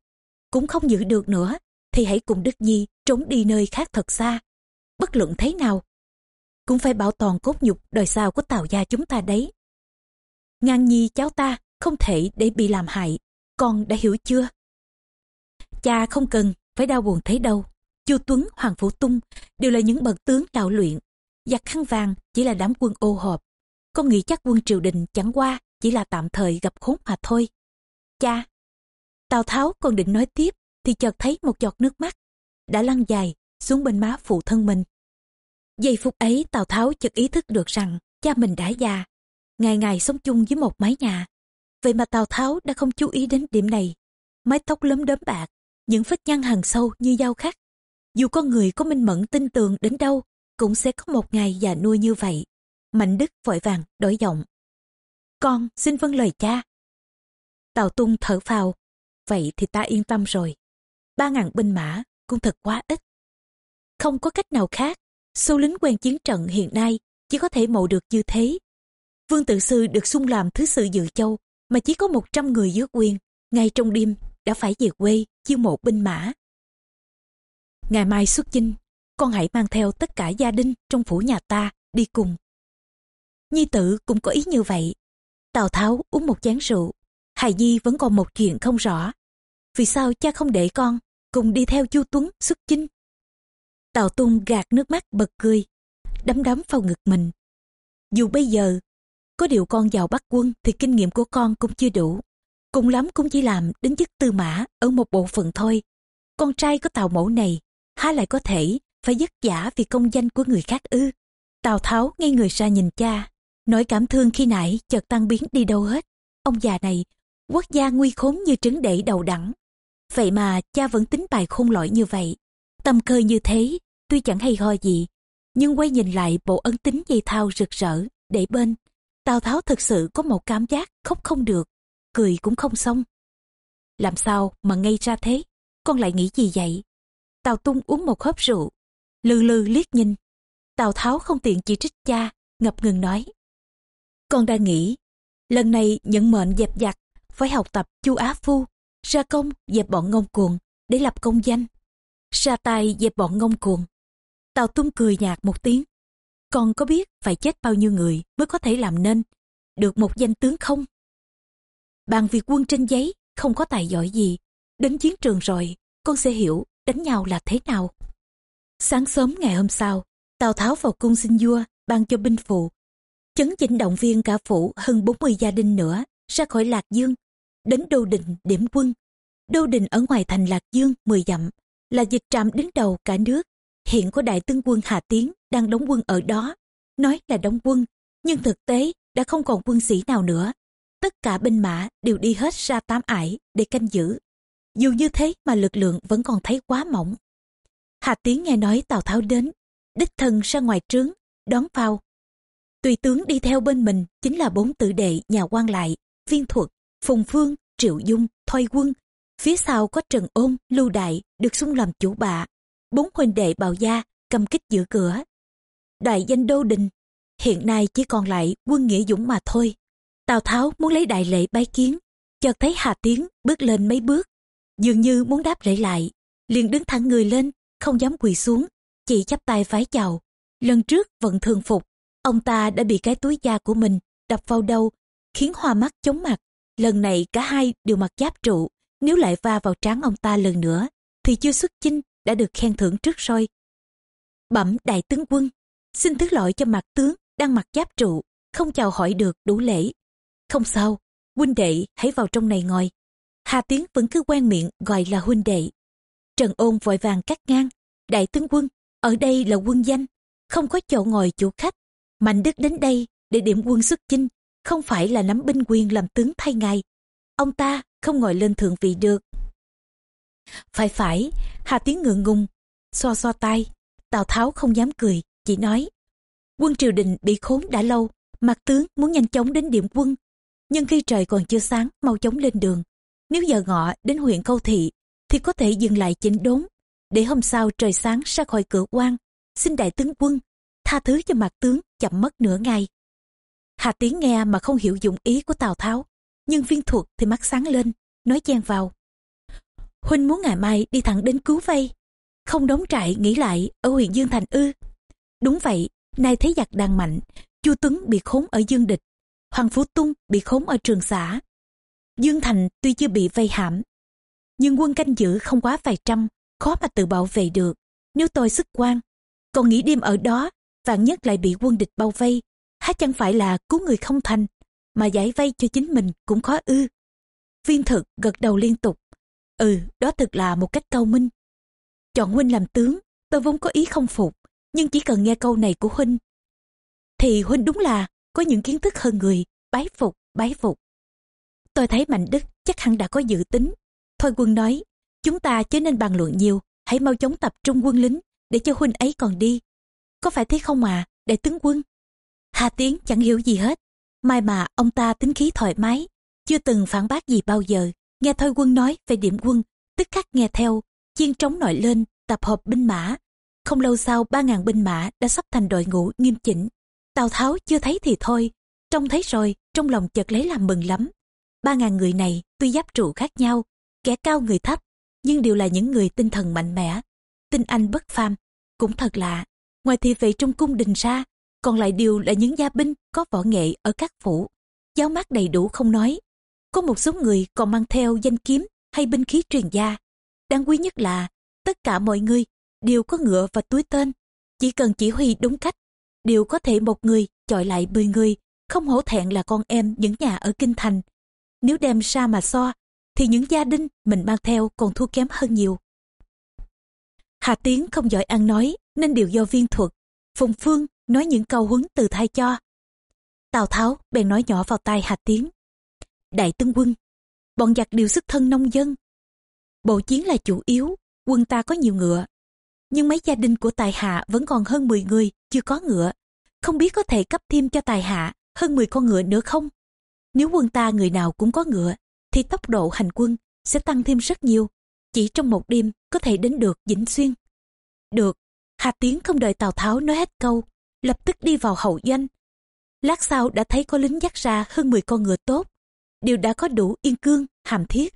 cũng không giữ được nữa, thì hãy cùng Đức Nhi trốn đi nơi khác thật xa. Bất luận thế nào, cũng phải bảo toàn cốt nhục đời sau của Tào gia chúng ta đấy. Ngang nhi cháu ta không thể để bị làm hại, con đã hiểu chưa? Cha không cần phải đau buồn thấy đâu. Chu Tuấn, Hoàng Phủ Tung đều là những bậc tướng đạo luyện. Giặc khăn vàng chỉ là đám quân ô hợp. Con nghĩ chắc quân triều đình chẳng qua chỉ là tạm thời gặp khốn mà thôi. Cha! Tào Tháo còn định nói tiếp thì chợt thấy một giọt nước mắt đã lăn dài xuống bên má phụ thân mình. Giây phút ấy Tào Tháo chợt ý thức được rằng cha mình đã già, ngày ngày sống chung với một mái nhà. Vậy mà Tào Tháo đã không chú ý đến điểm này. Mái tóc lấm đốm bạc, những vết nhăn hằn sâu như dao khắc. Dù con người có minh mẫn tin tưởng đến đâu, cũng sẽ có một ngày già nuôi như vậy. Mạnh Đức vội vàng đổi giọng. Con xin vâng lời cha. Tào Tung thở phào. Vậy thì ta yên tâm rồi. Ba ngàn binh mã cũng thật quá ít. Không có cách nào khác. Số lính quen chiến trận hiện nay chỉ có thể mộ được như thế. Vương Tự Sư được xung làm thứ sự dự châu mà chỉ có 100 người dưới quyền. Ngay trong đêm đã phải về quê chiêu mộ binh mã. Ngày mai xuất chinh, con hãy mang theo tất cả gia đình trong phủ nhà ta đi cùng. Nhi tử cũng có ý như vậy. Tào Tháo uống một chén rượu. Hài Nhi vẫn còn một chuyện không rõ. Vì sao cha không để con cùng đi theo Chu Tuấn xuất chinh? Tào Tung gạt nước mắt bật cười, đấm đấm vào ngực mình. Dù bây giờ, có điều con giàu bắt quân thì kinh nghiệm của con cũng chưa đủ. Cùng lắm cũng chỉ làm đến chức tư mã ở một bộ phận thôi. Con trai của Tào mẫu này, há lại có thể phải vất giả vì công danh của người khác ư. Tào Tháo ngay người ra nhìn cha, nỗi cảm thương khi nãy chợt tăng biến đi đâu hết. Ông già này, quốc gia nguy khốn như trứng đẩy đầu đẳng. Vậy mà cha vẫn tính bài khôn lỏi như vậy. Tâm cơ như thế, tuy chẳng hay ho gì, nhưng quay nhìn lại bộ ân tính dây thao rực rỡ, để bên. Tào Tháo thực sự có một cảm giác khóc không được, cười cũng không xong. Làm sao mà ngay ra thế, con lại nghĩ gì vậy? Tào Tung uống một hớp rượu, lư lư liếc nhìn. Tào Tháo không tiện chỉ trích cha, ngập ngừng nói. Con đang nghĩ, lần này nhận mệnh dẹp giặc, phải học tập chu Á Phu, ra công dẹp bọn ngông cuồng để lập công danh. Ra tay dẹp bọn ngông cuồng. Tào Tung cười nhạt một tiếng. Con có biết phải chết bao nhiêu người mới có thể làm nên được một danh tướng không? Bàn việc quân trên giấy không có tài giỏi gì. Đến chiến trường rồi, con sẽ hiểu đánh nhau là thế nào. Sáng sớm ngày hôm sau, Tào Tháo vào cung xin vua, ban cho binh phụ. Chấn chỉnh động viên cả phủ hơn 40 gia đình nữa ra khỏi Lạc Dương, đến Đô Định điểm quân. Đô Định ở ngoài thành Lạc Dương 10 dặm, là dịch trạm đứng đầu cả nước. Hiện có đại tướng quân Hà Tiến đang đóng quân ở đó. Nói là đóng quân, nhưng thực tế đã không còn quân sĩ nào nữa tất cả binh mã đều đi hết ra tám ải để canh giữ. Dù như thế mà lực lượng vẫn còn thấy quá mỏng. Hà Tiến nghe nói Tào Tháo đến, đích thân ra ngoài trướng, đón phao. Tùy tướng đi theo bên mình chính là bốn tử đệ nhà quan lại, viên thuật, phùng phương, triệu dung, thoi quân. Phía sau có Trần Ôn, Lưu Đại được xung làm chủ bạ. bốn huynh đệ bào gia cầm kích giữ cửa. Đại danh đô đình, hiện nay chỉ còn lại quân nghĩa dũng mà thôi. Tào Tháo muốn lấy đại lệ bái kiến, chợt thấy Hà Tiến bước lên mấy bước, dường như muốn đáp lễ lại, liền đứng thẳng người lên, không dám quỳ xuống, chỉ chắp tay vái chào. Lần trước vận thường phục, ông ta đã bị cái túi da của mình đập vào đầu, khiến hoa mắt chóng mặt. Lần này cả hai đều mặc giáp trụ, nếu lại va vào trán ông ta lần nữa, thì chưa xuất chinh đã được khen thưởng trước rồi. Bẩm đại tướng quân, xin thứ lỗi cho mặt tướng đang mặc giáp trụ, không chào hỏi được đủ lễ. Không sao, huynh đệ hãy vào trong này ngồi. Hà Tiến vẫn cứ quen miệng gọi là huynh đệ. Trần ôn vội vàng cắt ngang, đại tướng quân, ở đây là quân danh, không có chỗ ngồi chủ khách. Mạnh Đức đến đây để điểm quân xuất chinh, không phải là nắm binh quyền làm tướng thay ngài. Ông ta không ngồi lên thượng vị được. Phải phải, Hà Tiến ngượng ngùng, xoa xoa tay. Tào Tháo không dám cười, chỉ nói. Quân triều đình bị khốn đã lâu, mặt tướng muốn nhanh chóng đến điểm quân. Nhưng khi trời còn chưa sáng, mau chóng lên đường. Nếu giờ ngọ đến huyện Câu Thị, thì có thể dừng lại chỉnh đốn, để hôm sau trời sáng ra khỏi cửa quan. Xin đại tướng quân, tha thứ cho mặt tướng chậm mất nửa ngày. Hà Tiến nghe mà không hiểu dụng ý của Tào Tháo, nhưng viên thuật thì mắt sáng lên, nói chen vào. Huynh muốn ngày mai đi thẳng đến cứu vây, không đóng trại nghỉ lại ở huyện Dương Thành ư. Đúng vậy, nay thấy giặc đang mạnh, Chu Tuấn bị khốn ở Dương Địch, Hoàng Phú Tung bị khốn ở Trường Xã. Dương Thành tuy chưa bị vây hãm, nhưng quân canh giữ không quá vài trăm, khó mà tự bảo vệ được. Nếu tôi sức quan, còn nghĩ đêm ở đó, vạn nhất lại bị quân địch bao vây, há chẳng phải là cứu người không thành, mà giải vây cho chính mình cũng khó ư. Viên thực gật đầu liên tục. Ừ, đó thực là một cách cao minh. Chọn huynh làm tướng, tôi vốn có ý không phục, nhưng chỉ cần nghe câu này của huynh. Thì huynh đúng là có những kiến thức hơn người, bái phục, bái phục. Tôi thấy Mạnh Đức chắc hẳn đã có dự tính. Thôi quân nói, chúng ta chớ nên bàn luận nhiều, hãy mau chóng tập trung quân lính để cho huynh ấy còn đi. Có phải thế không à, để tướng quân? Hà Tiến chẳng hiểu gì hết. Mai mà ông ta tính khí thoải mái, chưa từng phản bác gì bao giờ. Nghe Thôi quân nói về điểm quân, tức khắc nghe theo, chiên trống nổi lên, tập hợp binh mã. Không lâu sau ba ngàn binh mã đã sắp thành đội ngũ nghiêm chỉnh. Tào Tháo chưa thấy thì thôi, trông thấy rồi, trong lòng chợt lấy làm mừng lắm. Ba ngàn người này tuy giáp trụ khác nhau, kẻ cao người thấp, nhưng đều là những người tinh thần mạnh mẽ, tinh anh bất phàm. Cũng thật lạ, ngoài thị vệ trong cung đình ra, còn lại đều là những gia binh có võ nghệ ở các phủ. Giáo mát đầy đủ không nói. Có một số người còn mang theo danh kiếm hay binh khí truyền gia. Đáng quý nhất là tất cả mọi người đều có ngựa và túi tên. Chỉ cần chỉ huy đúng cách, đều có thể một người chọi lại 10 người, không hổ thẹn là con em những nhà ở Kinh Thành. Nếu đem ra mà so, thì những gia đình mình mang theo còn thua kém hơn nhiều. Hà Tiến không giỏi ăn nói, nên đều do viên thuật. Phùng Phương nói những câu huấn từ thay cho. Tào Tháo bèn nói nhỏ vào tai Hà Tiến. Đại tướng quân, bọn giặc đều sức thân nông dân. Bộ chiến là chủ yếu, quân ta có nhiều ngựa. Nhưng mấy gia đình của tài hạ vẫn còn hơn 10 người chưa có ngựa. Không biết có thể cấp thêm cho tài hạ hơn 10 con ngựa nữa không? Nếu quân ta người nào cũng có ngựa, thì tốc độ hành quân sẽ tăng thêm rất nhiều. Chỉ trong một đêm có thể đến được Vĩnh Xuyên. Được, Hà Tiến không đợi Tào Tháo nói hết câu, lập tức đi vào hậu doanh. Lát sau đã thấy có lính dắt ra hơn 10 con ngựa tốt, đều đã có đủ yên cương, hàm thiết.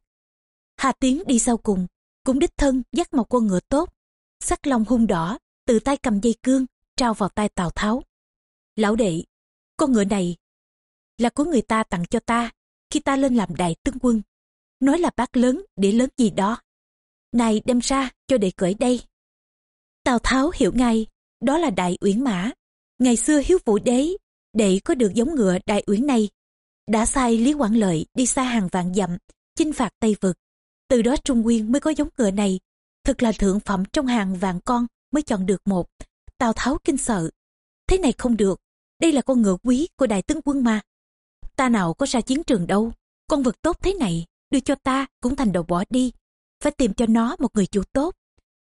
Hà Tiến đi sau cùng, cũng đích thân dắt một con ngựa tốt, sắc long hung đỏ, từ tay cầm dây cương, trao vào tay Tào Tháo. Lão đệ, con ngựa này là của người ta tặng cho ta khi ta lên làm đại tướng quân. Nói là bác lớn để lớn gì đó. Này đem ra cho đệ cởi đây. Tào Tháo hiểu ngay, đó là đại uyển mã. Ngày xưa hiếu vũ đế, để có được giống ngựa đại uyển này, đã sai Lý Quảng Lợi đi xa hàng vạn dặm, chinh phạt Tây Vực. Từ đó Trung Nguyên mới có giống ngựa này, thực là thượng phẩm trong hàng vạn con mới chọn được một. Tào Tháo kinh sợ. Thế này không được, đây là con ngựa quý của đại tướng quân mà. Ta nào có ra chiến trường đâu, con vật tốt thế này, đưa cho ta cũng thành đầu bỏ đi. Phải tìm cho nó một người chủ tốt,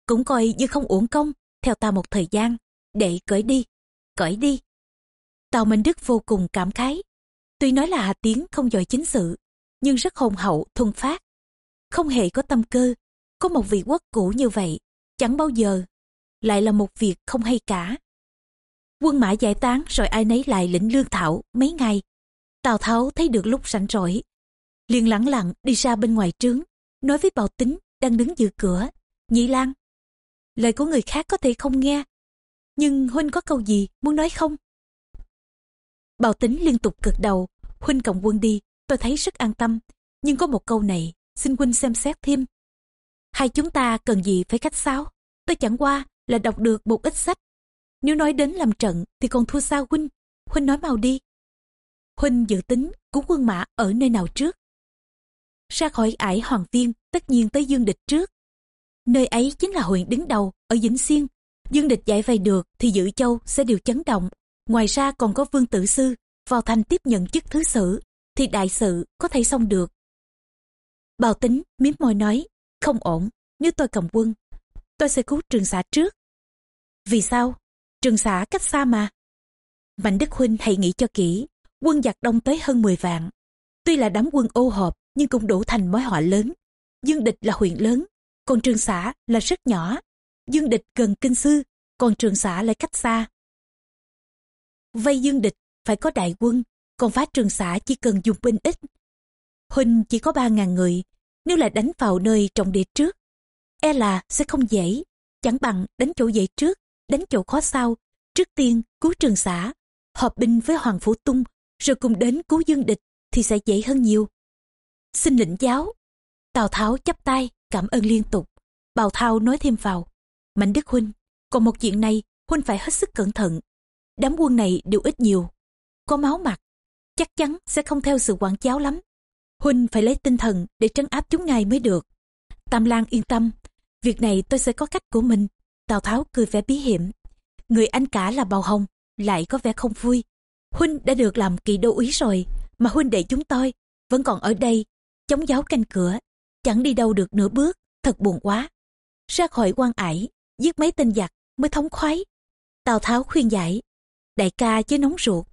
cũng coi như không uổng công, theo ta một thời gian, để cởi đi, cởi đi. Tào Minh Đức vô cùng cảm khái. Tuy nói là Hà Tiến không giỏi chính sự, nhưng rất hồn hậu, thuần phát. Không hề có tâm cơ, có một vị quốc cũ như vậy, chẳng bao giờ lại là một việc không hay cả. Quân mã giải tán rồi ai nấy lại lĩnh lương thảo mấy ngày. Tào Tháo thấy được lúc rảnh rỗi. liền lẳng lặng đi ra bên ngoài trướng, nói với bào tính đang đứng giữa cửa. Nhị Lan, lời của người khác có thể không nghe, nhưng Huynh có câu gì muốn nói không? Bào tính liên tục cực đầu, Huynh cộng quân đi, tôi thấy rất an tâm, nhưng có một câu này, xin Huynh xem xét thêm. Hai chúng ta cần gì phải khách sáo, Tôi chẳng qua là đọc được một ít sách. Nếu nói đến làm trận thì còn thua sao Huynh? Huynh nói mau đi. Huynh dự tính cứu quân mã ở nơi nào trước? Ra khỏi ải hoàng viên, tất nhiên tới dương địch trước. Nơi ấy chính là huyện đứng đầu, ở Vĩnh Xuyên. Dương địch giải vây được thì giữ châu sẽ đều chấn động. Ngoài ra còn có vương tử sư, vào thành tiếp nhận chức thứ sử, thì đại sự có thể xong được. Bào tính, miếm môi nói, không ổn, nếu tôi cầm quân, tôi sẽ cứu trường xã trước. Vì sao? Trường xã cách xa mà. Mạnh Đức Huynh hãy nghĩ cho kỹ, quân giặc đông tới hơn 10 vạn. Tuy là đám quân ô hợp, nhưng cũng đủ thành mối họa lớn. Dương địch là huyện lớn, còn trường xã là rất nhỏ. Dương địch gần kinh sư, còn trường xã lại cách xa. Vây dương địch phải có đại quân, còn phá trường xã chỉ cần dùng binh ít. Huynh chỉ có ba ngàn người, nếu là đánh vào nơi trọng địa trước, e là sẽ không dễ, chẳng bằng đánh chỗ dễ trước, đánh chỗ khó sau, trước tiên cứu trường xã, hợp binh với Hoàng Phủ Tung, rồi cùng đến cứu dương địch thì sẽ dễ hơn nhiều. Xin lĩnh giáo. Tào Tháo chắp tay, cảm ơn liên tục. Bào Thao nói thêm vào. Mạnh Đức Huynh, còn một chuyện này, Huynh phải hết sức cẩn thận. Đám quân này đều ít nhiều. Có máu mặt, chắc chắn sẽ không theo sự quản giáo lắm. Huynh phải lấy tinh thần để trấn áp chúng ngài mới được. Tam lang yên tâm, việc này tôi sẽ có cách của mình. Tào Tháo cười vẻ bí hiểm. Người anh cả là bào hồng, lại có vẻ không vui. Huynh đã được làm kỳ đô úy rồi, mà huynh đệ chúng tôi vẫn còn ở đây, chống giáo canh cửa, chẳng đi đâu được nửa bước, thật buồn quá. Ra khỏi quan ải, giết mấy tên giặc mới thống khoái. Tào Tháo khuyên giải, đại ca chứ nóng ruột.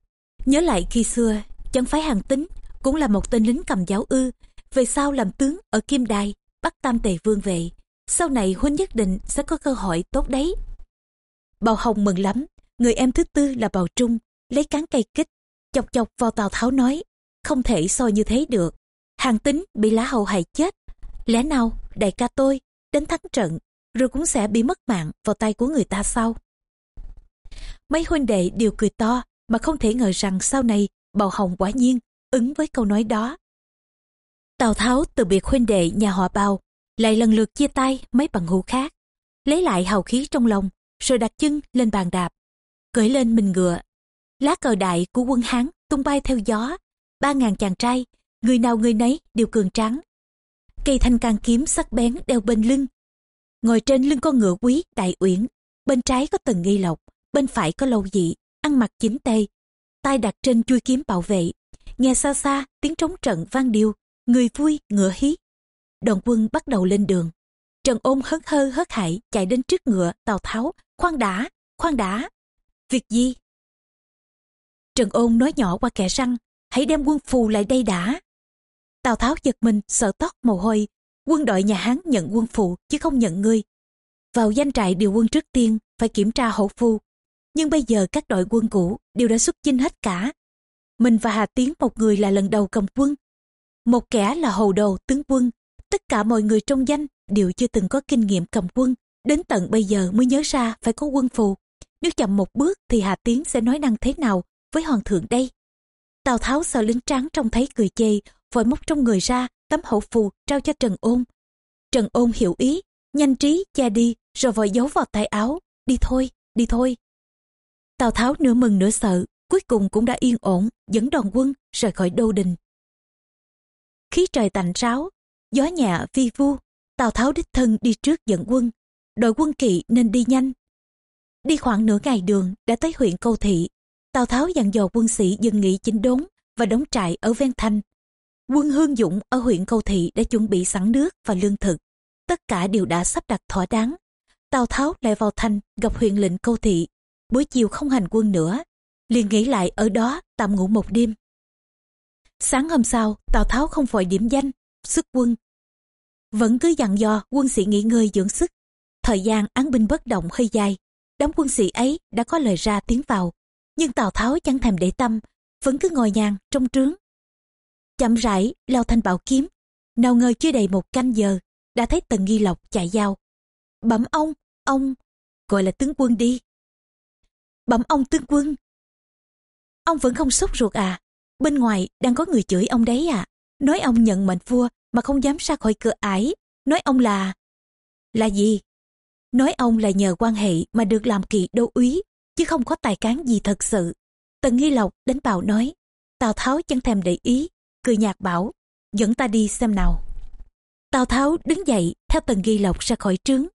Nhớ lại khi xưa, chẳng phải hàng tính, cũng là một tên lính cầm giáo ư, về sau làm tướng ở Kim Đài, bắt Tam Tề Vương về. Sau này huynh nhất định sẽ có cơ hội tốt đấy. Bào Hồng mừng lắm, người em thứ tư là Bào Trung, lấy cán cây kích, chọc chọc vào Tào Tháo nói, không thể soi như thế được. Hàng tính bị lá hầu hại chết, lẽ nào đại ca tôi đến thắng trận, rồi cũng sẽ bị mất mạng vào tay của người ta sau. Mấy huynh đệ đều cười to, mà không thể ngờ rằng sau này Bào Hồng quả nhiên ứng với câu nói đó. Tào Tháo từ biệt huynh đệ nhà họ Bào, lại lần lượt chia tay mấy bằng hữu khác, lấy lại hào khí trong lòng, rồi đặt chân lên bàn đạp, cởi lên mình ngựa. Lá cờ đại của quân Hán tung bay theo gió, ba ngàn chàng trai, người nào người nấy đều cường trắng. Cây thanh can kiếm sắc bén đeo bên lưng. Ngồi trên lưng con ngựa quý đại uyển, bên trái có tầng nghi lộc, bên phải có lâu dị, ăn mặc chính tê, tay đặt trên chui kiếm bảo vệ, nghe xa xa tiếng trống trận vang điêu, người vui ngựa hí. Đoàn quân bắt đầu lên đường. Trần ôn hớt hơ hớt hải chạy đến trước ngựa Tào Tháo, khoan đã, khoan đã. Việc gì? Trần ôn nói nhỏ qua kẻ răng, hãy đem quân phù lại đây đã. Tào Tháo giật mình, sợ tóc mồ hôi. Quân đội nhà Hán nhận quân phù chứ không nhận ngươi. Vào danh trại điều quân trước tiên, phải kiểm tra hậu phu. Nhưng bây giờ các đội quân cũ đều đã xuất chinh hết cả. Mình và Hà Tiến một người là lần đầu cầm quân. Một kẻ là hầu đầu tướng quân. Tất cả mọi người trong danh đều chưa từng có kinh nghiệm cầm quân. Đến tận bây giờ mới nhớ ra phải có quân phù. Nếu chậm một bước thì Hà Tiến sẽ nói năng thế nào với hoàng thượng đây? Tào Tháo sợ lính tráng trông thấy cười chê, vội móc trong người ra tấm hậu phù trao cho Trần Ôn. Trần Ôn hiểu ý, nhanh trí che đi rồi vội giấu vào tay áo. Đi thôi, đi thôi. Tào Tháo nửa mừng nửa sợ, cuối cùng cũng đã yên ổn, dẫn đoàn quân rời khỏi đô đình. Khí trời tạnh ráo, gió nhẹ phi vu, Tào Tháo đích thân đi trước dẫn quân, đội quân kỵ nên đi nhanh. Đi khoảng nửa ngày đường đã tới huyện Câu Thị. Tào Tháo dặn dò quân sĩ dừng nghỉ chỉnh đốn và đóng trại ở ven thanh. Quân Hương Dũng ở huyện Câu Thị đã chuẩn bị sẵn nước và lương thực. Tất cả đều đã sắp đặt thỏa đáng. Tào Tháo lại vào thanh gặp huyện lệnh Câu Thị. Buổi chiều không hành quân nữa, liền nghỉ lại ở đó tạm ngủ một đêm. Sáng hôm sau, Tào Tháo không vội điểm danh, xuất quân. Vẫn cứ dặn dò quân sĩ nghỉ ngơi dưỡng sức. thời gian án binh bất động hơi dài. Đám quân sĩ ấy đã có lời ra tiếng vào. Nhưng tào tháo chẳng thèm để tâm, vẫn cứ ngồi nhàn trong trướng. Chậm rãi lao thanh bảo kiếm. Nào ngờ chưa đầy một canh giờ, đã thấy tần nghi lộc chạy giao. bẩm ông ông, gọi là tướng quân đi. Bẩm ông tướng quân. Ông vẫn không sốt ruột à? Bên ngoài đang có người chửi ông đấy à? Nói ông nhận mệnh vua mà không dám ra khỏi cửa ải, nói ông là là gì? Nói ông là nhờ quan hệ mà được làm kỵ đô úy, chứ không có tài cán gì thật sự. Tần nghi lộc đến bào nói, tào tháo chẳng thèm để ý, cười nhạt bảo, dẫn ta đi xem nào. Tào tháo đứng dậy, theo tần nghi lộc ra khỏi trướng.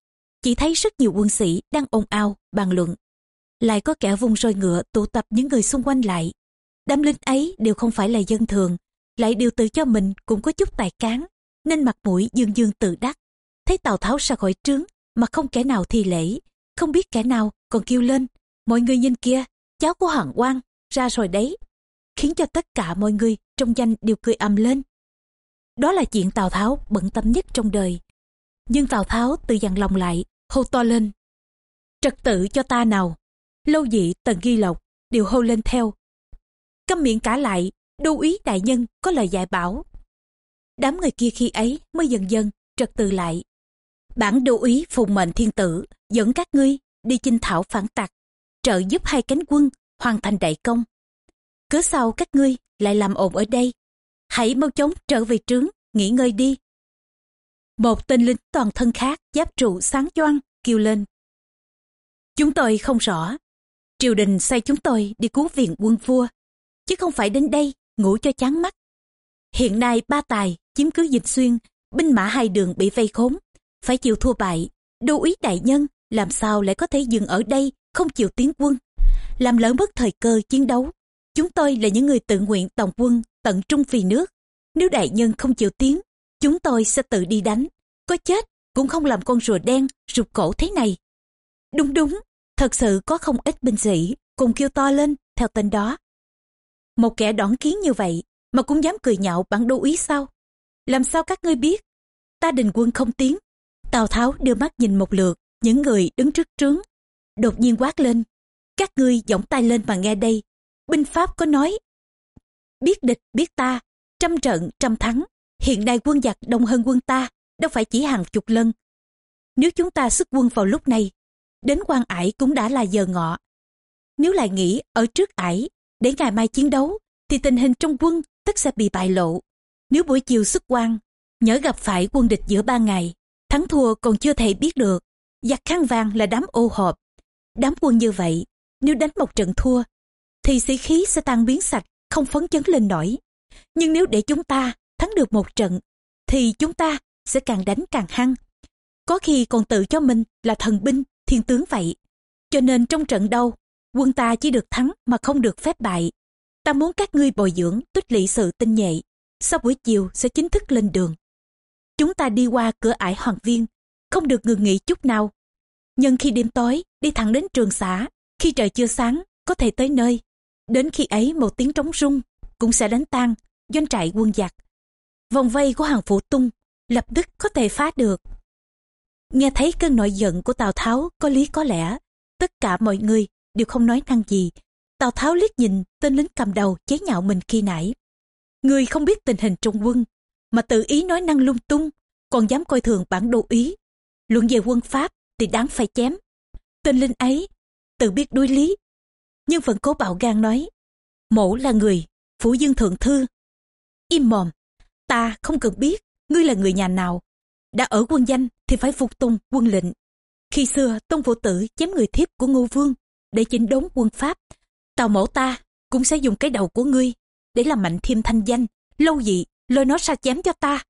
Chỉ thấy rất nhiều quân sĩ đang ồn ào, bàn luận. Lại có kẻ vùng roi ngựa tụ tập những người xung quanh lại. Đám lính ấy đều không phải là dân thường lại đều tự cho mình cũng có chút tài cán, nên mặt mũi dương dương tự đắc. Thấy tào tháo ra khỏi trướng, mà không kẻ nào thi lễ, không biết kẻ nào còn kêu lên, mọi người nhìn kia cháu của hoàng quan ra rồi đấy, khiến cho tất cả mọi người trong danh đều cười ầm lên. Đó là chuyện tào tháo bận tâm nhất trong đời. Nhưng tào tháo tự dằn lòng lại, hô to lên, trật tự cho ta nào. Lâu dị, tần ghi lộc đều hô lên theo. Câm miệng cả lại đô úy đại nhân có lời dạy bảo. Đám người kia khi ấy mới dần dần trật tự lại. Bản đô úy phùng mệnh thiên tử, dẫn các ngươi đi chinh thảo phản tặc trợ giúp hai cánh quân hoàn thành đại công. Cớ sau các ngươi lại làm ồn ở đây? Hãy mau chóng trở về trướng, nghỉ ngơi đi. Một tên lính toàn thân khác giáp trụ sáng choang kêu lên. Chúng tôi không rõ. Triều đình sai chúng tôi đi cứu viện quân vua, chứ không phải đến đây ngủ cho chán mắt. Hiện nay ba tài chiếm cứ dịch xuyên, binh mã hai đường bị vây khốn, phải chịu thua bại. Đô úy đại nhân, làm sao lại có thể dừng ở đây, không chịu tiến quân? Làm lỡ mất thời cơ chiến đấu. Chúng tôi là những người tự nguyện tổng quân, tận trung vì nước. Nếu đại nhân không chịu tiến, chúng tôi sẽ tự đi đánh. Có chết, cũng không làm con rùa đen, rụt cổ thế này. Đúng đúng. Thật sự có không ít binh sĩ cùng kêu to lên, theo tên đó một kẻ đón kiến như vậy mà cũng dám cười nhạo bản đô úy sao? Làm sao các ngươi biết? Ta đình quân không tiến. Tào tháo đưa mắt nhìn một lượt, những người đứng trước trướng. Đột nhiên quát lên. Các ngươi giọng tay lên mà nghe đây. Binh pháp có nói. Biết địch, biết ta. Trăm trận, trăm thắng. Hiện nay quân giặc đông hơn quân ta, đâu phải chỉ hàng chục lần. Nếu chúng ta xuất quân vào lúc này, đến quan ải cũng đã là giờ ngọ. Nếu lại nghĩ ở trước ải để ngày mai chiến đấu, thì tình hình trong quân tất sẽ bị bại lộ. Nếu buổi chiều xuất quan nhớ gặp phải quân địch giữa ba ngày, thắng thua còn chưa thể biết được. Giặc khăn vàng là đám ô hộp. Đám quân như vậy, nếu đánh một trận thua, thì sĩ khí sẽ tan biến sạch, không phấn chấn lên nổi. Nhưng nếu để chúng ta thắng được một trận, thì chúng ta sẽ càng đánh càng hăng. Có khi còn tự cho mình là thần binh, thiên tướng vậy. Cho nên trong trận đâu quân ta chỉ được thắng mà không được phép bại. Ta muốn các ngươi bồi dưỡng, tích lũy sự tinh nhạy sau buổi chiều sẽ chính thức lên đường. Chúng ta đi qua cửa ải hoàng viên. Không được ngừng nghỉ chút nào. Nhân khi đêm tối, đi thẳng đến trường xã khi trời chưa sáng, có thể tới nơi. Đến khi ấy, một tiếng trống rung cũng sẽ đánh tan doanh trại quân giặc. Vòng vây của hàng phủ tung lập tức có thể phá được. Nghe thấy cơn nổi giận của tào tháo có lý có lẽ, tất cả mọi người đều không nói năng gì. Tào tháo liếc nhìn, tên lính cầm đầu chế nhạo mình khi nãy. Người không biết tình hình trong quân, mà tự ý nói năng lung tung, còn dám coi thường bản đồ ý. Luận về quân pháp thì đáng phải chém. Tên linh ấy, tự biết đối lý, nhưng vẫn cố bạo gan nói Mẫu là người phủ dương thượng thư. Im mồm, ta không cần biết, ngươi là người nhà nào. Đã ở quân danh thì phải phục tùng quân lệnh. Khi xưa tông vũ tử chém người thiếp của ngô vương để chỉnh đốn quân pháp. Tào mẫu ta cũng sẽ dùng cái đầu của ngươi để làm mạnh thêm thanh danh, lâu dị lôi nó ra chém cho ta.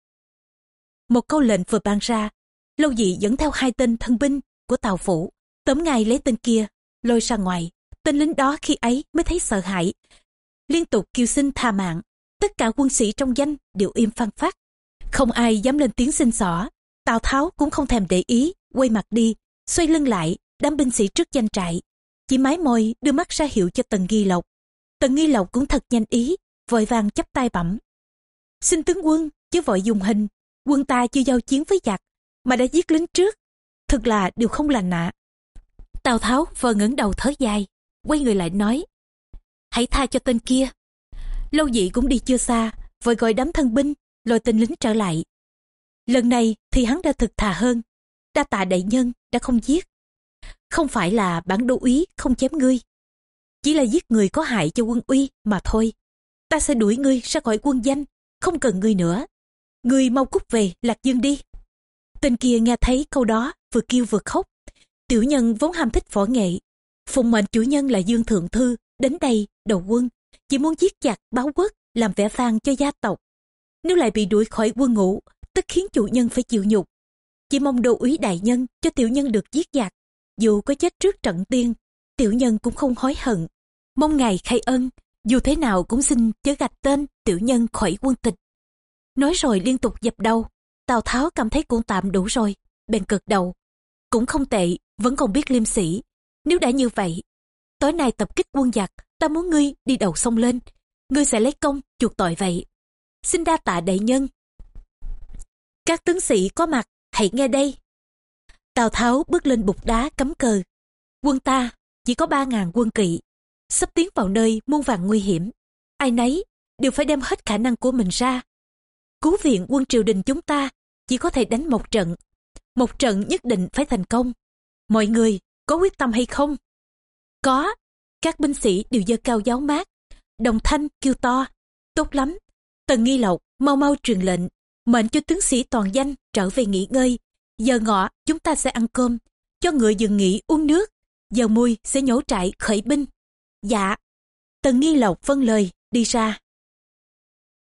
Một câu lệnh vừa ban ra, lâu dị dẫn theo hai tên thân binh của tàu phủ, tóm ngay lấy tên kia, lôi ra ngoài. Tên lính đó khi ấy mới thấy sợ hãi, liên tục kêu xin tha mạng. Tất cả quân sĩ trong danh đều im phăng phát. Không ai dám lên tiếng xin xỏ. Tào tháo cũng không thèm để ý, quay mặt đi, xoay lưng lại, đám binh sĩ trước danh trại chỉ mái môi đưa mắt ra hiệu cho tần nghi lộc tần nghi lộc cũng thật nhanh ý vội vàng chắp tay bẩm xin tướng quân chứ vội dùng hình quân ta chưa giao chiến với giặc mà đã giết lính trước thực là điều không lành ạ. Tào Tháo vờ ngẩng đầu thở dài, quay người lại nói, hãy tha cho tên kia. Lâu dị cũng đi chưa xa, vội gọi đám thân binh, lôi tên lính trở lại. Lần này thì hắn đã thực thà hơn, đa tạ đại nhân đã không giết. Không phải là bản đô úy không chém ngươi, chỉ là giết người có hại cho quân uy mà thôi. Ta sẽ đuổi ngươi ra khỏi quân danh, không cần ngươi nữa. Ngươi mau cút về lạc dương đi. Tên kia nghe thấy câu đó vừa kêu vừa khóc. Tiểu nhân vốn ham thích võ nghệ. Phụng mệnh chủ nhân là Dương Thượng Thư đến đây đầu quân. Chỉ muốn giết chặt báo quốc làm vẻ vang cho gia tộc. Nếu lại bị đuổi khỏi quân ngũ tất khiến chủ nhân phải chịu nhục. Chỉ mong đô úy đại nhân cho tiểu nhân được giết giặc. Dù có chết trước trận tiên, tiểu nhân cũng không hối hận. Mong ngài khai ân, dù thế nào cũng xin chớ gạch tên tiểu nhân khỏi quân tịch. Nói rồi liên tục dập đầu, Tào Tháo cảm thấy cũng tạm đủ rồi, bèn cực đầu. Cũng không tệ, vẫn còn biết liêm sĩ. Nếu đã như vậy, tối nay tập kích quân giặc, ta muốn ngươi đi đầu sông lên. Ngươi sẽ lấy công, chuộc tội vậy. Xin đa tạ đại nhân. Các tướng sĩ có mặt, hãy nghe đây. Tào Tháo bước lên bục đá cấm cờ. Quân ta chỉ có ba ngàn quân kỵ, sắp tiến vào nơi muôn vàng nguy hiểm. Ai nấy đều phải đem hết khả năng của mình ra. Cứu viện quân triều đình chúng ta chỉ có thể đánh một trận. Một trận nhất định phải thành công. Mọi người có quyết tâm hay không? Có. Các binh sĩ đều dơ cao giáo mát. Đồng thanh kêu to. Tốt lắm. Tần nghi lộc mau mau truyền lệnh. Mệnh cho tướng sĩ toàn danh trở về nghỉ ngơi. Giờ ngọ chúng ta sẽ ăn cơm. Cho ngựa dừng nghỉ uống nước. Giờ mui sẽ nhổ trại khởi binh. Dạ. Tần nghi lộc vâng lời đi ra.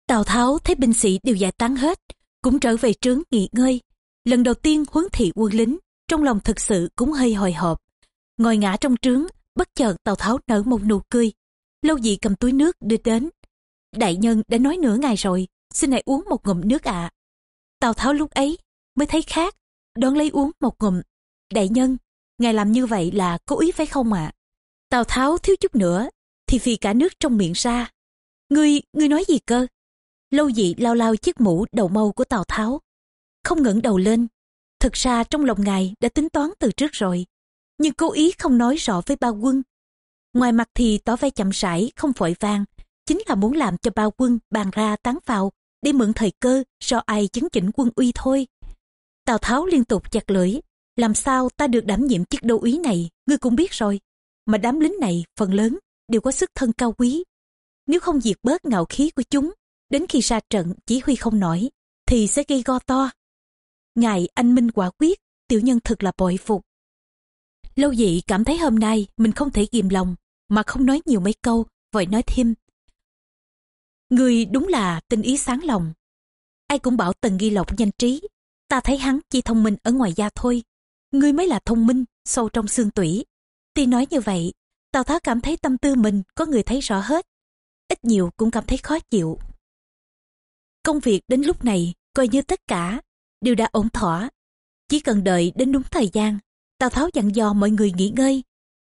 Tào Tháo thấy binh sĩ đều giải tán hết, cũng trở về trướng nghỉ ngơi. Lần đầu tiên huấn thị quân lính, trong lòng thực sự cũng hơi hồi hộp. Ngồi ngã trong trướng, bất chợt Tào Tháo nở một nụ cười. Lâu dị cầm túi nước đưa đến. Đại nhân đã nói nửa ngày rồi, xin hãy uống một ngụm nước ạ. Tào Tháo lúc ấy mới thấy khác, đón lấy uống một ngụm. Đại nhân, ngài làm như vậy là cố ý phải không ạ? Tào Tháo thiếu chút nữa, thì vì cả nước trong miệng ra. Ngươi, ngươi nói gì cơ? Lâu dị lao lao chiếc mũ đầu mâu của Tào Tháo. Không ngẩng đầu lên. Thực ra trong lòng ngài đã tính toán từ trước rồi. Nhưng cố ý không nói rõ với bao quân. Ngoài mặt thì tỏ vẻ chậm rãi, không vội vàng. Chính là muốn làm cho bao quân bàn ra tán vào để mượn thời cơ do ai chấn chỉnh quân uy thôi. Tào Tháo liên tục chặt lưỡi. Làm sao ta được đảm nhiệm chức đô úy này, ngươi cũng biết rồi. Mà đám lính này, phần lớn, đều có sức thân cao quý. Nếu không diệt bớt ngạo khí của chúng, đến khi ra trận chỉ huy không nổi, thì sẽ gây go to. Ngài anh Minh quả quyết, tiểu nhân thực là bội phục. Lâu dị cảm thấy hôm nay mình không thể kìm lòng, mà không nói nhiều mấy câu, vội nói thêm. Người đúng là tinh ý sáng lòng. Ai cũng bảo Tần Ghi Lộc nhanh trí, ta thấy hắn chỉ thông minh ở ngoài da thôi. Ngươi mới là thông minh, sâu trong xương tủy. Tuy nói như vậy, Tào Tháo cảm thấy tâm tư mình có người thấy rõ hết. Ít nhiều cũng cảm thấy khó chịu. Công việc đến lúc này coi như tất cả đều đã ổn thỏa. Chỉ cần đợi đến đúng thời gian, Tào Tháo dặn dò mọi người nghỉ ngơi.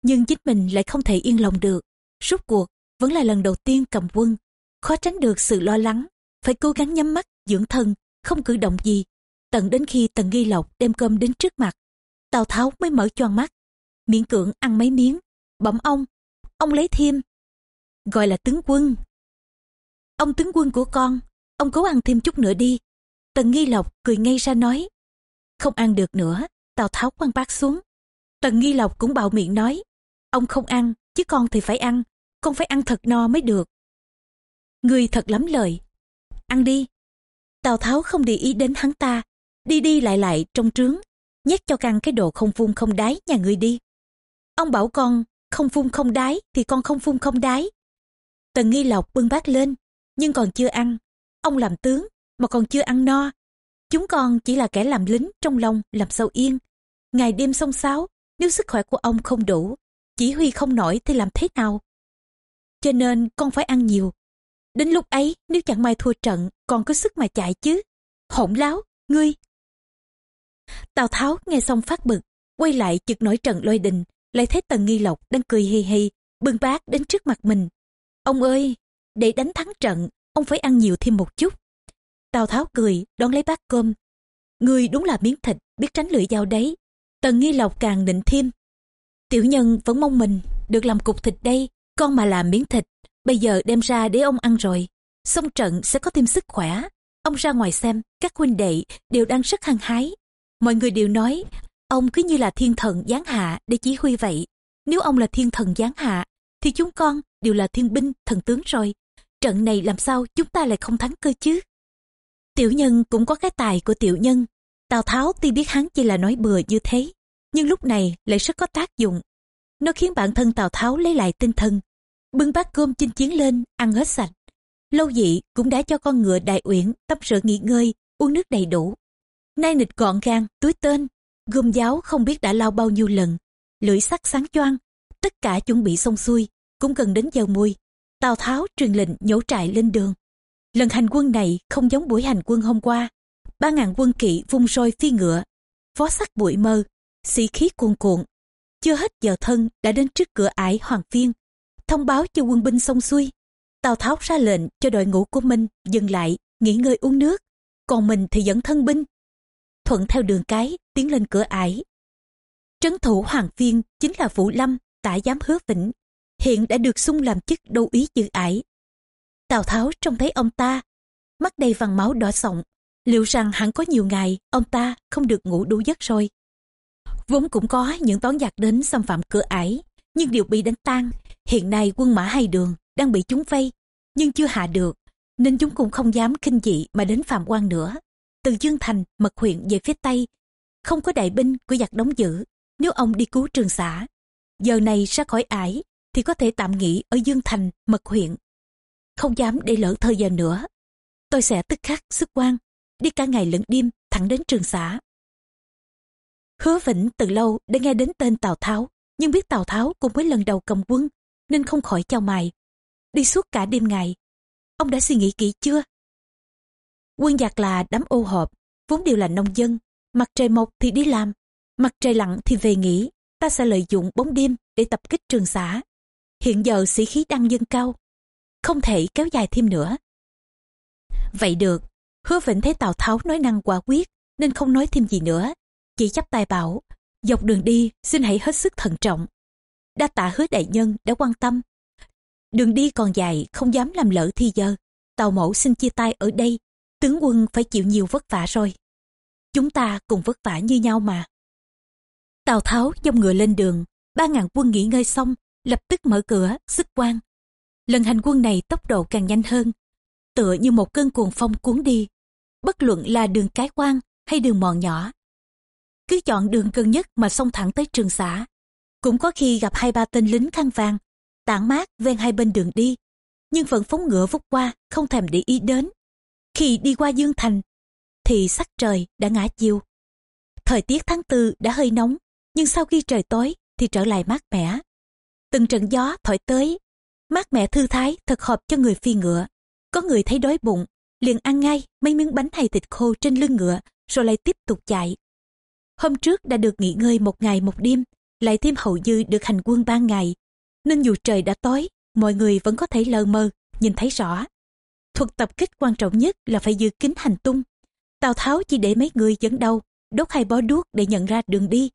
Nhưng chính mình lại không thể yên lòng được. Rốt cuộc vẫn là lần đầu tiên cầm quân. Khó tránh được sự lo lắng. Phải cố gắng nhắm mắt, dưỡng thân, không cử động gì. Tận đến khi Tần Nghi Lộc đem cơm đến trước mặt. Tào Tháo mới mở choang mắt. Miễn cưỡng ăn mấy miếng. Bẩm ông, ông lấy thêm. Gọi là tướng quân. Ông tướng quân của con, ông cố ăn thêm chút nữa đi. Tần Nghi Lộc cười ngay ra nói. Không ăn được nữa, Tào Tháo quăng bát xuống. Tần Nghi Lộc cũng bạo miệng nói. Ông không ăn, chứ con thì phải ăn. Con phải ăn thật no mới được. Người thật lắm lời. Ăn đi. Tào Tháo không để ý đến hắn ta. Đi đi lại lại trong trướng. Nhét cho căn cái đồ không phun không đáy nhà người đi. Ông bảo con không phun không đáy thì con không phun không đáy. Tần Nghi Lộc bưng bát lên, nhưng còn chưa ăn, Ông làm tướng mà còn chưa ăn no. Chúng con chỉ là kẻ làm lính trong lòng làm sâu yên. Ngày đêm sông sáo, nếu sức khỏe của ông không đủ, chỉ huy không nổi thì làm thế nào? Cho nên con phải ăn nhiều. Đến lúc ấy nếu chẳng may thua trận còn có sức mà chạy chứ. Hỗn láo, ngươi. Tào Tháo nghe xong phát bực, quay lại chực nổi trận lôi đình, lại thấy Tần Nghi Lộc đang cười hì hì, bưng bát đến trước mặt mình. Ông ơi, để đánh thắng trận, ông phải ăn nhiều thêm một chút. Tào Tháo cười, đón lấy bát cơm. Người đúng là miếng thịt, biết tránh lưỡi dao đấy. Tần nghi lộc càng định thêm. Tiểu nhân vẫn mong mình được làm cục thịt đây, con mà làm miếng thịt, bây giờ đem ra để ông ăn rồi. Xong trận sẽ có thêm sức khỏe. Ông ra ngoài xem, các huynh đệ đều đang rất hăng hái. Mọi người đều nói, ông cứ như là thiên thần giáng hạ để chỉ huy vậy. Nếu ông là thiên thần giáng hạ, thì chúng con đều là thiên binh, thần tướng rồi. Trận này làm sao chúng ta lại không thắng cơ chứ? Tiểu nhân cũng có cái tài của tiểu nhân. Tào Tháo tuy biết hắn chỉ là nói bừa như thế, nhưng lúc này lại rất có tác dụng. Nó khiến bản thân Tào Tháo lấy lại tinh thần, bưng bát cơm chinh chiến lên, ăn hết sạch. Lâu dị cũng đã cho con ngựa đại uyển tắm sự nghỉ ngơi, uống nước đầy đủ. Nay nịch gọn gàng, túi tên, gươm giáo không biết đã lao bao nhiêu lần, lưỡi sắt sáng choang, tất cả chuẩn bị xong xuôi, cũng cần đến giờ mùi. Tào Tháo truyền lệnh nhổ trại lên đường. Lần hành quân này không giống buổi hành quân hôm qua. Ba ngàn quân kỵ vung roi phi ngựa, phó sắc bụi mơ, sĩ khí cuồn cuộn. Chưa hết giờ thân đã đến trước cửa ải hoàng phiên, thông báo cho quân binh xong xuôi. Tào Tháo ra lệnh cho đội ngũ của mình dừng lại, nghỉ ngơi uống nước, còn mình thì dẫn thân binh. Thuận theo đường cái, tiến lên cửa ải. Trấn thủ Hoàng viên chính là Vũ Lâm, tả giám hứa vĩnh, hiện đã được sung làm chức đô ý dự ải. Tào Tháo trông thấy ông ta, mắt đầy vàng máu đỏ sọng, liệu rằng hẳn có nhiều ngày ông ta không được ngủ đủ giấc rồi. Vốn cũng có những toán giặc đến xâm phạm cửa ải, nhưng đều bị đánh tan. Hiện nay quân mã hai đường đang bị chúng vây, nhưng chưa hạ được, nên chúng cũng không dám khinh dị mà đến phạm quan nữa. Từ Dương Thành, mật huyện về phía Tây, không có đại binh của giặc đóng giữ, nếu ông đi cứu trường xã. Giờ này ra khỏi ải, thì có thể tạm nghỉ ở Dương Thành, mật huyện. Không dám để lỡ thời giờ nữa. Tôi sẽ tức khắc sức quan, đi cả ngày lẫn đêm thẳng đến trường xã. Hứa Vĩnh từ lâu đã nghe đến tên Tào Tháo, nhưng biết Tào Tháo cũng mới lần đầu cầm quân, nên không khỏi chào mày. Đi suốt cả đêm ngày, ông đã suy nghĩ kỹ chưa? Quân giặc là đám ô hợp, vốn đều là nông dân, mặt trời mọc thì đi làm, mặt trời lặn thì về nghỉ, ta sẽ lợi dụng bóng đêm để tập kích trường xã. Hiện giờ sĩ khí đang dâng cao, không thể kéo dài thêm nữa. Vậy được, hứa vĩnh thấy Tào Tháo nói năng quả quyết, nên không nói thêm gì nữa. Chỉ chấp tay bảo, dọc đường đi xin hãy hết sức thận trọng. Đa tạ hứa đại nhân đã quan tâm. Đường đi còn dài, không dám làm lỡ thi giờ. Tàu mẫu xin chia tay ở đây, tướng quân phải chịu nhiều vất vả rồi. Chúng ta cùng vất vả như nhau mà. Tào Tháo dông ngựa lên đường, ba ngàn quân nghỉ ngơi xong, lập tức mở cửa, sức quan. Lần hành quân này tốc độ càng nhanh hơn, tựa như một cơn cuồng phong cuốn đi. Bất luận là đường cái quan hay đường mòn nhỏ. Cứ chọn đường gần nhất mà xông thẳng tới trường xã. Cũng có khi gặp hai ba tên lính khăn vàng, tản mát ven hai bên đường đi, nhưng vẫn phóng ngựa vút qua, không thèm để ý đến. Khi đi qua Dương Thành, thì sắc trời đã ngã chiều. Thời tiết tháng tư đã hơi nóng, nhưng sau khi trời tối thì trở lại mát mẻ. Từng trận gió thổi tới, mát mẻ thư thái thật hợp cho người phi ngựa. Có người thấy đói bụng, liền ăn ngay mấy miếng bánh hay thịt khô trên lưng ngựa, rồi lại tiếp tục chạy. Hôm trước đã được nghỉ ngơi một ngày một đêm, lại thêm hậu dư được hành quân ba ngày, nên dù trời đã tối, mọi người vẫn có thể lờ mơ, nhìn thấy rõ. Thuật tập kích quan trọng nhất là phải giữ kín hành tung. Tào Tháo chỉ để mấy người dẫn đầu, đốt hai bó đuốc để nhận ra đường đi.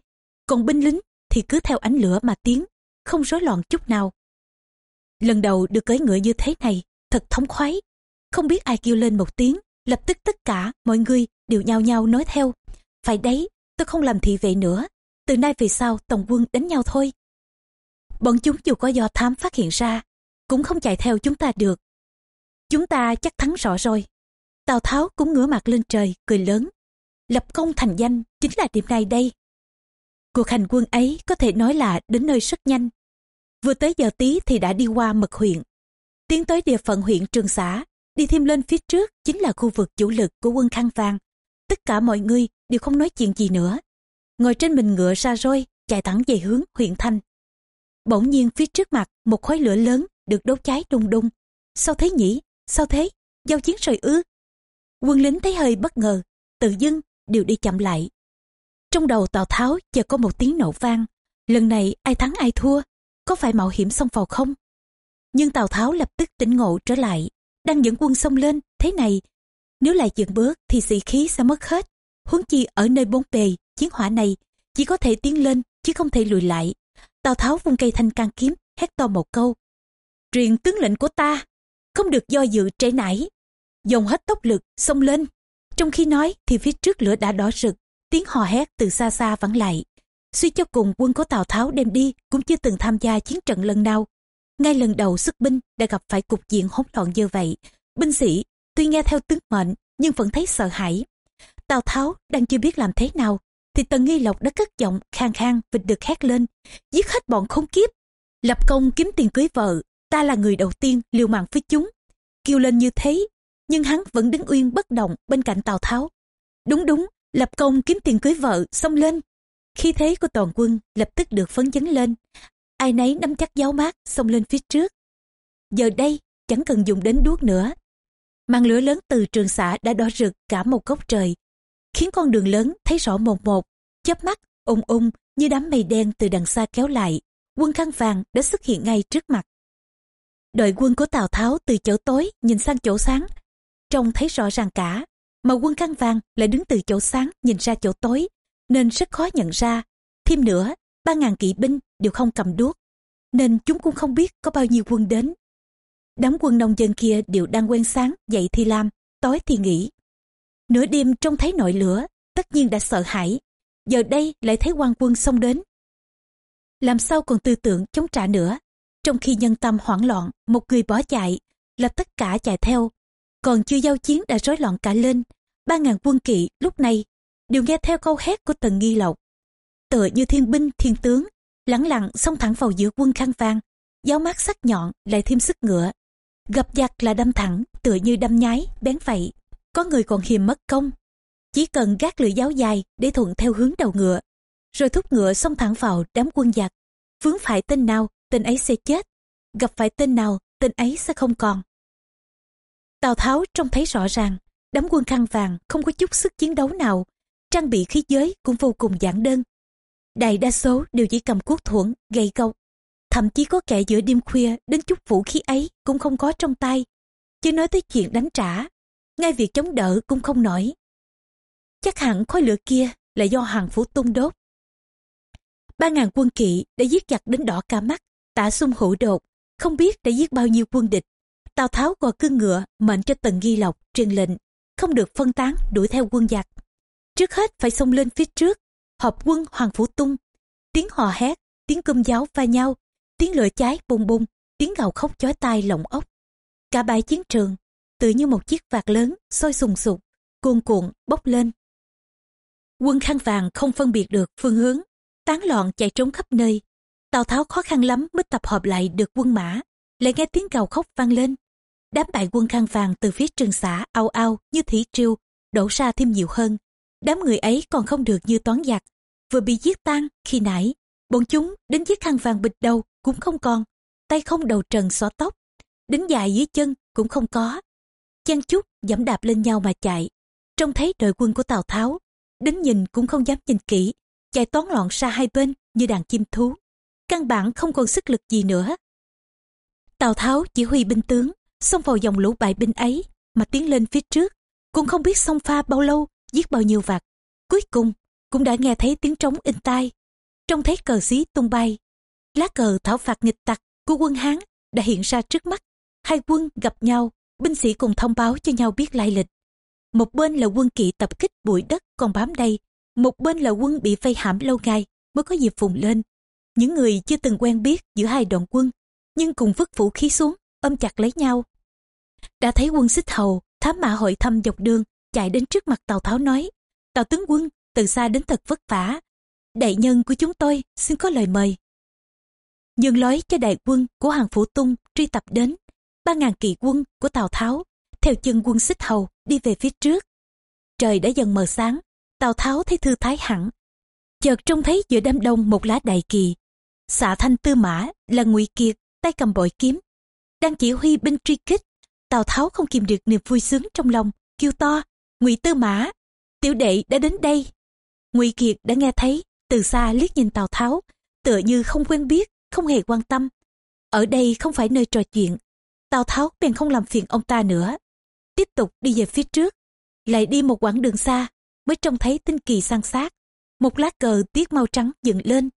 Còn binh lính thì cứ theo ánh lửa mà tiến, không rối loạn chút nào. Lần đầu được cưỡi ngựa như thế này, thật thống khoái. Không biết ai kêu lên một tiếng, lập tức tất cả mọi người đều nhao nhao nói theo. Phải đấy, tôi không làm thị vệ nữa. Từ nay về sau tổng quân đánh nhau thôi. Bọn chúng dù có do thám phát hiện ra, cũng không chạy theo chúng ta được. Chúng ta chắc thắng rõ rồi. Tào Tháo cũng ngửa mặt lên trời, cười lớn. Lập công thành danh chính là điểm này đây. Cuộc hành quân ấy có thể nói là đến nơi rất nhanh. Vừa tới giờ tí thì đã đi qua mật huyện. Tiến tới địa phận huyện Trường Xã, đi thêm lên phía trước chính là khu vực chủ lực của quân Khăn Vàng. Tất cả mọi người đều không nói chuyện gì nữa. Ngồi trên mình ngựa ra roi, chạy thẳng về hướng huyện Thanh. Bỗng nhiên phía trước mặt một khói lửa lớn được đốt cháy đung đung. Sao thế nhỉ? Sao thế? Giao chiến rồi ư? Quân lính thấy hơi bất ngờ, tự dưng đều đi chậm lại. Trong đầu Tào Tháo giờ có một tiếng nổ vang. Lần này ai thắng ai thua? Có phải mạo hiểm xông vào không? Nhưng Tào Tháo lập tức tỉnh ngộ trở lại. Đang dẫn quân xông lên, thế này. Nếu lại dừng bước thì sĩ khí sẽ mất hết. Huống chi ở nơi bốn bề, chiến hỏa này, chỉ có thể tiến lên chứ không thể lùi lại tào tháo vung cây thanh can kiếm hét to một câu truyền tướng lệnh của ta không được do dự trễ nải. Dồn hết tốc lực, xông lên. Trong khi nói thì phía trước lửa đã đỏ rực, tiếng hò hét từ xa xa vẳng lại. Suy cho cùng, quân của tào tháo đem đi cũng chưa từng tham gia chiến trận lần nào. Ngay lần đầu xuất binh đã gặp phải cục diện hỗn loạn như vậy. Binh sĩ tuy nghe theo tướng mệnh nhưng vẫn thấy sợ hãi. Tào tháo đang chưa biết làm thế nào thì tần nghi lộc đã cất giọng khang khang, vịt được hét lên, giết hết bọn khốn kiếp. Lập công kiếm tiền cưới vợ ta là người đầu tiên liều mạng với chúng. Kêu lên như thế, nhưng hắn vẫn đứng uyên bất động bên cạnh tào tháo. Đúng đúng, lập công kiếm tiền cưới vợ, xông lên. Khi thế của toàn quân lập tức được phấn chấn lên. Ai nấy nắm chắc giáo mát, xông lên phía trước. Giờ đây, chẳng cần dùng đến đuốc nữa. Màn lửa lớn từ trường xã đã đỏ rực cả một góc trời, khiến con đường lớn thấy rõ một một. Chớp mắt, ung ung như đám mây đen từ đằng xa kéo lại. Quân khăn vàng đã xuất hiện ngay trước mặt đội quân của tào tháo từ chỗ tối nhìn sang chỗ sáng. Trông thấy rõ ràng cả, mà quân khăn vàng lại đứng từ chỗ sáng nhìn ra chỗ tối, nên rất khó nhận ra. Thêm nữa, ba ngàn kỵ binh đều không cầm đuốc, nên chúng cũng không biết có bao nhiêu quân đến. Đám quân nông dân kia đều đang quen sáng, dậy thì làm, tối thì nghỉ. Nửa đêm trông thấy nội lửa, tất nhiên đã sợ hãi. Giờ đây lại thấy quan quân xông đến. Làm sao còn tư tưởng chống trả nữa? Trong khi nhân tâm hoảng loạn, một người bỏ chạy là tất cả chạy theo. Còn chưa giao chiến đã rối loạn cả lên. Ba ngàn quân kỵ lúc này đều nghe theo câu hét của tần nghi lộc. Tựa như thiên binh, thiên tướng, lẳng lặng xông thẳng vào giữa quân khăn vang, giáo mát sắc nhọn lại thêm sức ngựa. Gặp giặc là đâm thẳng, tựa như đâm nhái, bén vậy có người còn hiềm mất công. Chỉ cần gác lưỡi giáo dài để thuận theo hướng đầu ngựa, rồi thúc ngựa xông thẳng vào đám quân giặc. Vướng phải tên nào tên ấy sẽ chết. Gặp phải tên nào, tên ấy sẽ không còn. Tào tháo trông thấy rõ ràng, đám quân khăn vàng không có chút sức chiến đấu nào, trang bị khí giới cũng vô cùng giản đơn. Đại đa số đều chỉ cầm cuốc thuẫn, gậy gộc. Thậm chí có kẻ giữa đêm khuya đến chút vũ khí ấy cũng không có trong tay, chứ nói tới chuyện đánh trả, ngay việc chống đỡ cũng không nổi. Chắc hẳn khói lửa kia là do hàng phủ tung đốt. Ba ngàn quân kỵ đã giết chặt đến đỏ cả mắt tả xung hữu đột, không biết đã giết bao nhiêu quân địch. Tào tháo gò cương ngựa, mệnh cho tần nghi lộc, truyền lệnh, không được phân tán, đuổi theo quân giặc. Trước hết phải xông lên phía trước, họp quân hoàng phủ tung. Tiếng hò hét, tiếng cơm giáo va nhau, tiếng lửa cháy bùng bùng, tiếng gào khóc chói tai lộng ốc. Cả bãi chiến trường, tự như một chiếc vạc lớn sôi sùng sục, cuồn cuộn bốc lên. Quân khăn vàng không phân biệt được phương hướng, tán loạn chạy trốn khắp nơi tào tháo khó khăn lắm mới tập hợp lại được quân mã. Lại nghe tiếng gào khóc vang lên. Đám bại quân khăn vàng từ phía trường xã ao ao như thủy triều, đổ ra thêm nhiều hơn. Đám người ấy còn không được như toán giặc. Vừa bị giết tan, khi nãy, bọn chúng đến chiếc khăn vàng bịch đầu cũng không còn. Tay không đầu trần xóa tóc, đến dài dưới chân cũng không có. Chăn chút dẫm đạp lên nhau mà chạy. Trông thấy đội quân của tào tháo, đến nhìn cũng không dám nhìn kỹ, chạy toán loạn xa hai bên như đàn chim thú căn bản không còn sức lực gì nữa. Tào tháo chỉ huy binh tướng, xông vào dòng lũ bại binh ấy, mà tiến lên phía trước, cũng không biết xông pha bao lâu, giết bao nhiêu vạt. cuối cùng, cũng đã nghe thấy tiếng trống in tai. Trông thấy cờ xí tung bay, lá cờ thảo phạt nghịch tặc của quân hán đã hiện ra trước mắt. Hai quân gặp nhau, binh sĩ cùng thông báo cho nhau biết lai lịch. Một bên là quân kỵ tập kích bụi đất còn bám đây một bên là quân bị vây hãm lâu ngày mới có dịp vùng lên những người chưa từng quen biết giữa hai đoàn quân, nhưng cùng vứt vũ khí xuống, ôm chặt lấy nhau. Đã thấy quân xích hầu, thám mã hội thăm dọc đường, chạy đến trước mặt tào tháo nói, tào tướng quân, từ xa đến thật vất vả. Đại nhân của chúng tôi, xin có lời mời. Nhường lối cho đại quân của hàng phủ tung truy tập đến, ba ngàn kỵ quân của tào tháo, theo chân quân xích hầu, đi về phía trước. Trời đã dần mờ sáng, tào tháo thấy thư thái hẳn. Chợt trông thấy giữa đám đông một lá đại kỳ xạ thanh tư mã là ngụy kiệt tay cầm bội kiếm. Đang chỉ huy binh truy kích tào tháo không kìm được niềm vui sướng trong lòng kêu to ngụy tư mã tiểu đệ đã đến đây. Ngụy kiệt đã nghe thấy từ xa liếc nhìn tào tháo tựa như không quen biết không hề quan tâm. Ở đây không phải nơi trò chuyện. Tào tháo bèn không làm phiền ông ta nữa. Tiếp tục đi về phía trước lại đi một quãng đường xa mới trông thấy tinh kỳ san sát. Một lá cờ tiết màu trắng dựng lên.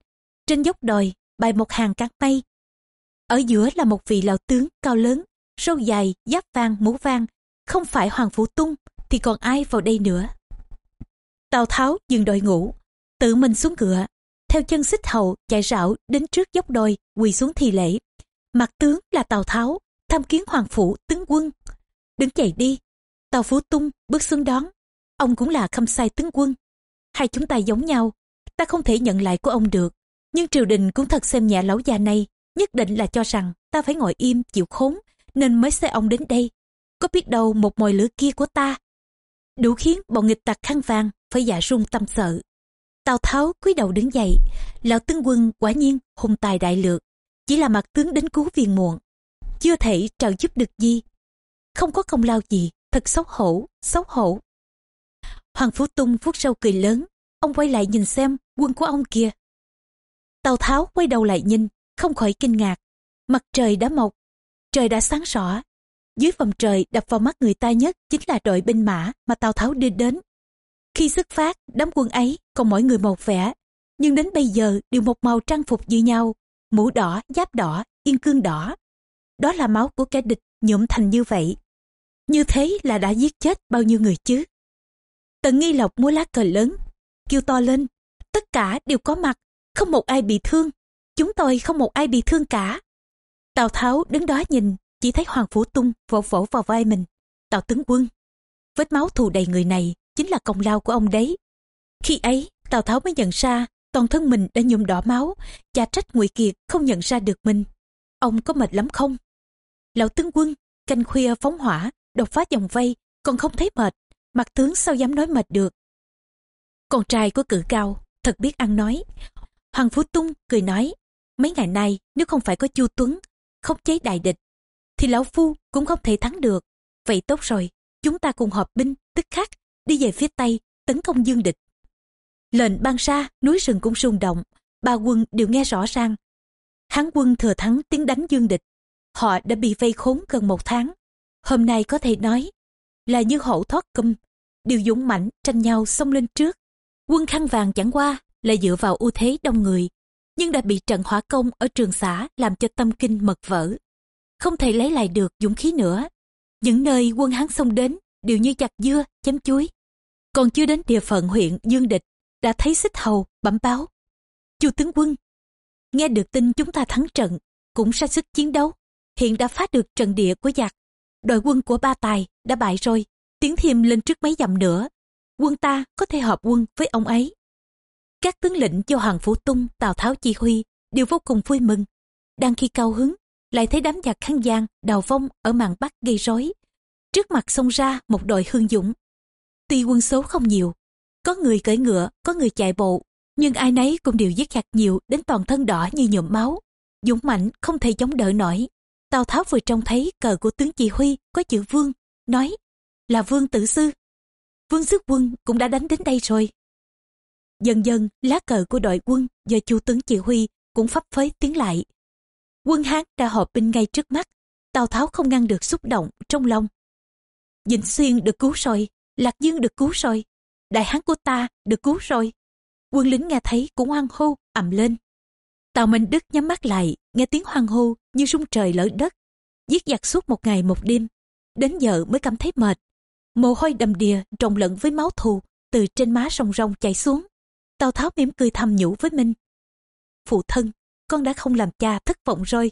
Trên dốc đồi, bài một hàng cát mây. Ở giữa là một vị lão tướng cao lớn, râu dài, giáp vàng, mũ vàng. Không phải Hoàng Phủ Tung, thì còn ai vào đây nữa. Tào Tháo dừng đội ngũ, tự mình xuống ngựa, theo chân xích hậu chạy rảo đến trước dốc đồi quỳ xuống thi lễ. Mặt tướng là Tào Tháo, tham kiến Hoàng Phủ tướng quân. Đứng dậy đi, Tào Phú Tung bước xuống đón. Ông cũng là khâm sai tướng quân. Hai chúng ta giống nhau, ta không thể nhận lại của ông được. Nhưng triều đình cũng thật xem nhẹ lão già này, nhất định là cho rằng ta phải ngồi im chịu khốn, nên mới xe ông đến đây. Có biết đâu một mồi lửa kia của ta, đủ khiến bọn nghịch tặc khăn vàng phải dạ rung tâm sợ. Tào Tháo cúi đầu đứng dậy, lão tướng quân quả nhiên hùng tài đại lược, chỉ là mặt tướng đến cứu viên muộn, chưa thể trợ giúp được gì. Không có công lao gì, thật xấu hổ, xấu hổ. Hoàng Phú Tung vuốt râu cười lớn, ông quay lại nhìn xem quân của ông kia. Tào Tháo quay đầu lại nhìn, không khỏi kinh ngạc. Mặt trời đã mọc, trời đã sáng rõ. Dưới vòng trời đập vào mắt người ta nhất chính là đội binh mã mà Tào Tháo đưa đến. Khi xuất phát, đám quân ấy còn mỗi người một vẻ, nhưng đến bây giờ đều một màu trang phục như nhau, mũ đỏ, giáp đỏ, yên cương đỏ. Đó là máu của kẻ địch nhuộm thành như vậy. Như thế là đã giết chết bao nhiêu người chứ? Tần nghi lộc mua lá cờ lớn, kêu to lên. Tất cả đều có mặt, không một ai bị thương. Chúng tôi không một ai bị thương cả. Tào Tháo đứng đó nhìn, chỉ thấy Hoàng Phủ Tung vỗ vỗ vào vai mình. Tào tướng quân, vết máu thù đầy người này chính là công lao của ông đấy. Khi ấy, Tào Tháo mới nhận ra toàn thân mình đã nhuộm đỏ máu, cha trách Ngụy Kiệt không nhận ra được mình. Ông có mệt lắm không? Lão tướng quân, canh khuya phóng hỏa, đột phá dòng vây, còn không thấy mệt. Mặt tướng sao dám nói mệt được. Con trai của cử cao, thật biết ăn nói. Hoàng Phú Tung cười nói, mấy ngày nay nếu không phải có Chu Tuấn, không chế đại địch, thì lão phu cũng không thể thắng được. Vậy tốt rồi, chúng ta cùng họp binh, tức khắc, đi về phía Tây, tấn công dương địch. Lệnh ban ra, núi rừng cũng rung động, ba quân đều nghe rõ ràng. Hán quân thừa thắng tiến đánh dương địch. Họ đã bị vây khốn gần một tháng. Hôm nay có thể nói là như hổ thoát câm, đều dũng mãnh tranh nhau xông lên trước. Quân khăn vàng chẳng qua là dựa vào ưu thế đông người, nhưng đã bị trận hỏa công ở trường xã làm cho tâm kinh mật vỡ. Không thể lấy lại được dũng khí nữa. Những nơi quân Hán xông đến đều như chặt dưa, chém chuối. Còn chưa đến địa phận huyện Dương Địch, đã thấy xích hầu, bẩm báo. Chu tướng quân, nghe được tin chúng ta thắng trận, cũng ra sức chiến đấu, hiện đã phá được trận địa của giặc. Đội quân của ba tài đã bại rồi, tiến thêm lên trước mấy dặm nữa. Quân ta có thể hợp quân với ông ấy. Các tướng lĩnh cho Hoàng Phủ Tung, Tào Tháo chỉ huy đều vô cùng vui mừng. Đang khi cao hứng, lại thấy đám giặc khăn giang, đào vong ở màn bắc gây rối. Trước mặt xông ra một đội hương dũng. Tuy quân số không nhiều, có người cưỡi ngựa, có người chạy bộ, nhưng ai nấy cũng đều giết giặc nhiều đến toàn thân đỏ như nhuộm máu. Dũng mạnh không thể chống đỡ nổi. Tào Tháo vừa trông thấy cờ của tướng chỉ huy có chữ vương, nói là vương tử sư. Vương sức quân cũng đã đánh đến đây rồi. Dần dần, lá cờ của đội quân do chu tướng chỉ huy cũng phấp phới tiến lại. Quân Hán đã họp binh ngay trước mắt, Tào Tháo không ngăn được xúc động trong lòng. Dĩnh Xuyên được cứu rồi, Lạc Dương được cứu rồi, đại hán của ta được cứu rồi. Quân lính nghe thấy cũng hoang hô, ầm lên. Tào Minh Đức nhắm mắt lại, nghe tiếng hoang hô như rung trời lở đất. Giết giặc suốt một ngày một đêm, đến giờ mới cảm thấy mệt. Mồ hôi đầm đìa trộn lẫn với máu thù từ trên má sông rong chảy xuống. Tào Tháo mỉm cười thầm nhủ với Minh. Phụ thân, con đã không làm cha thất vọng rồi.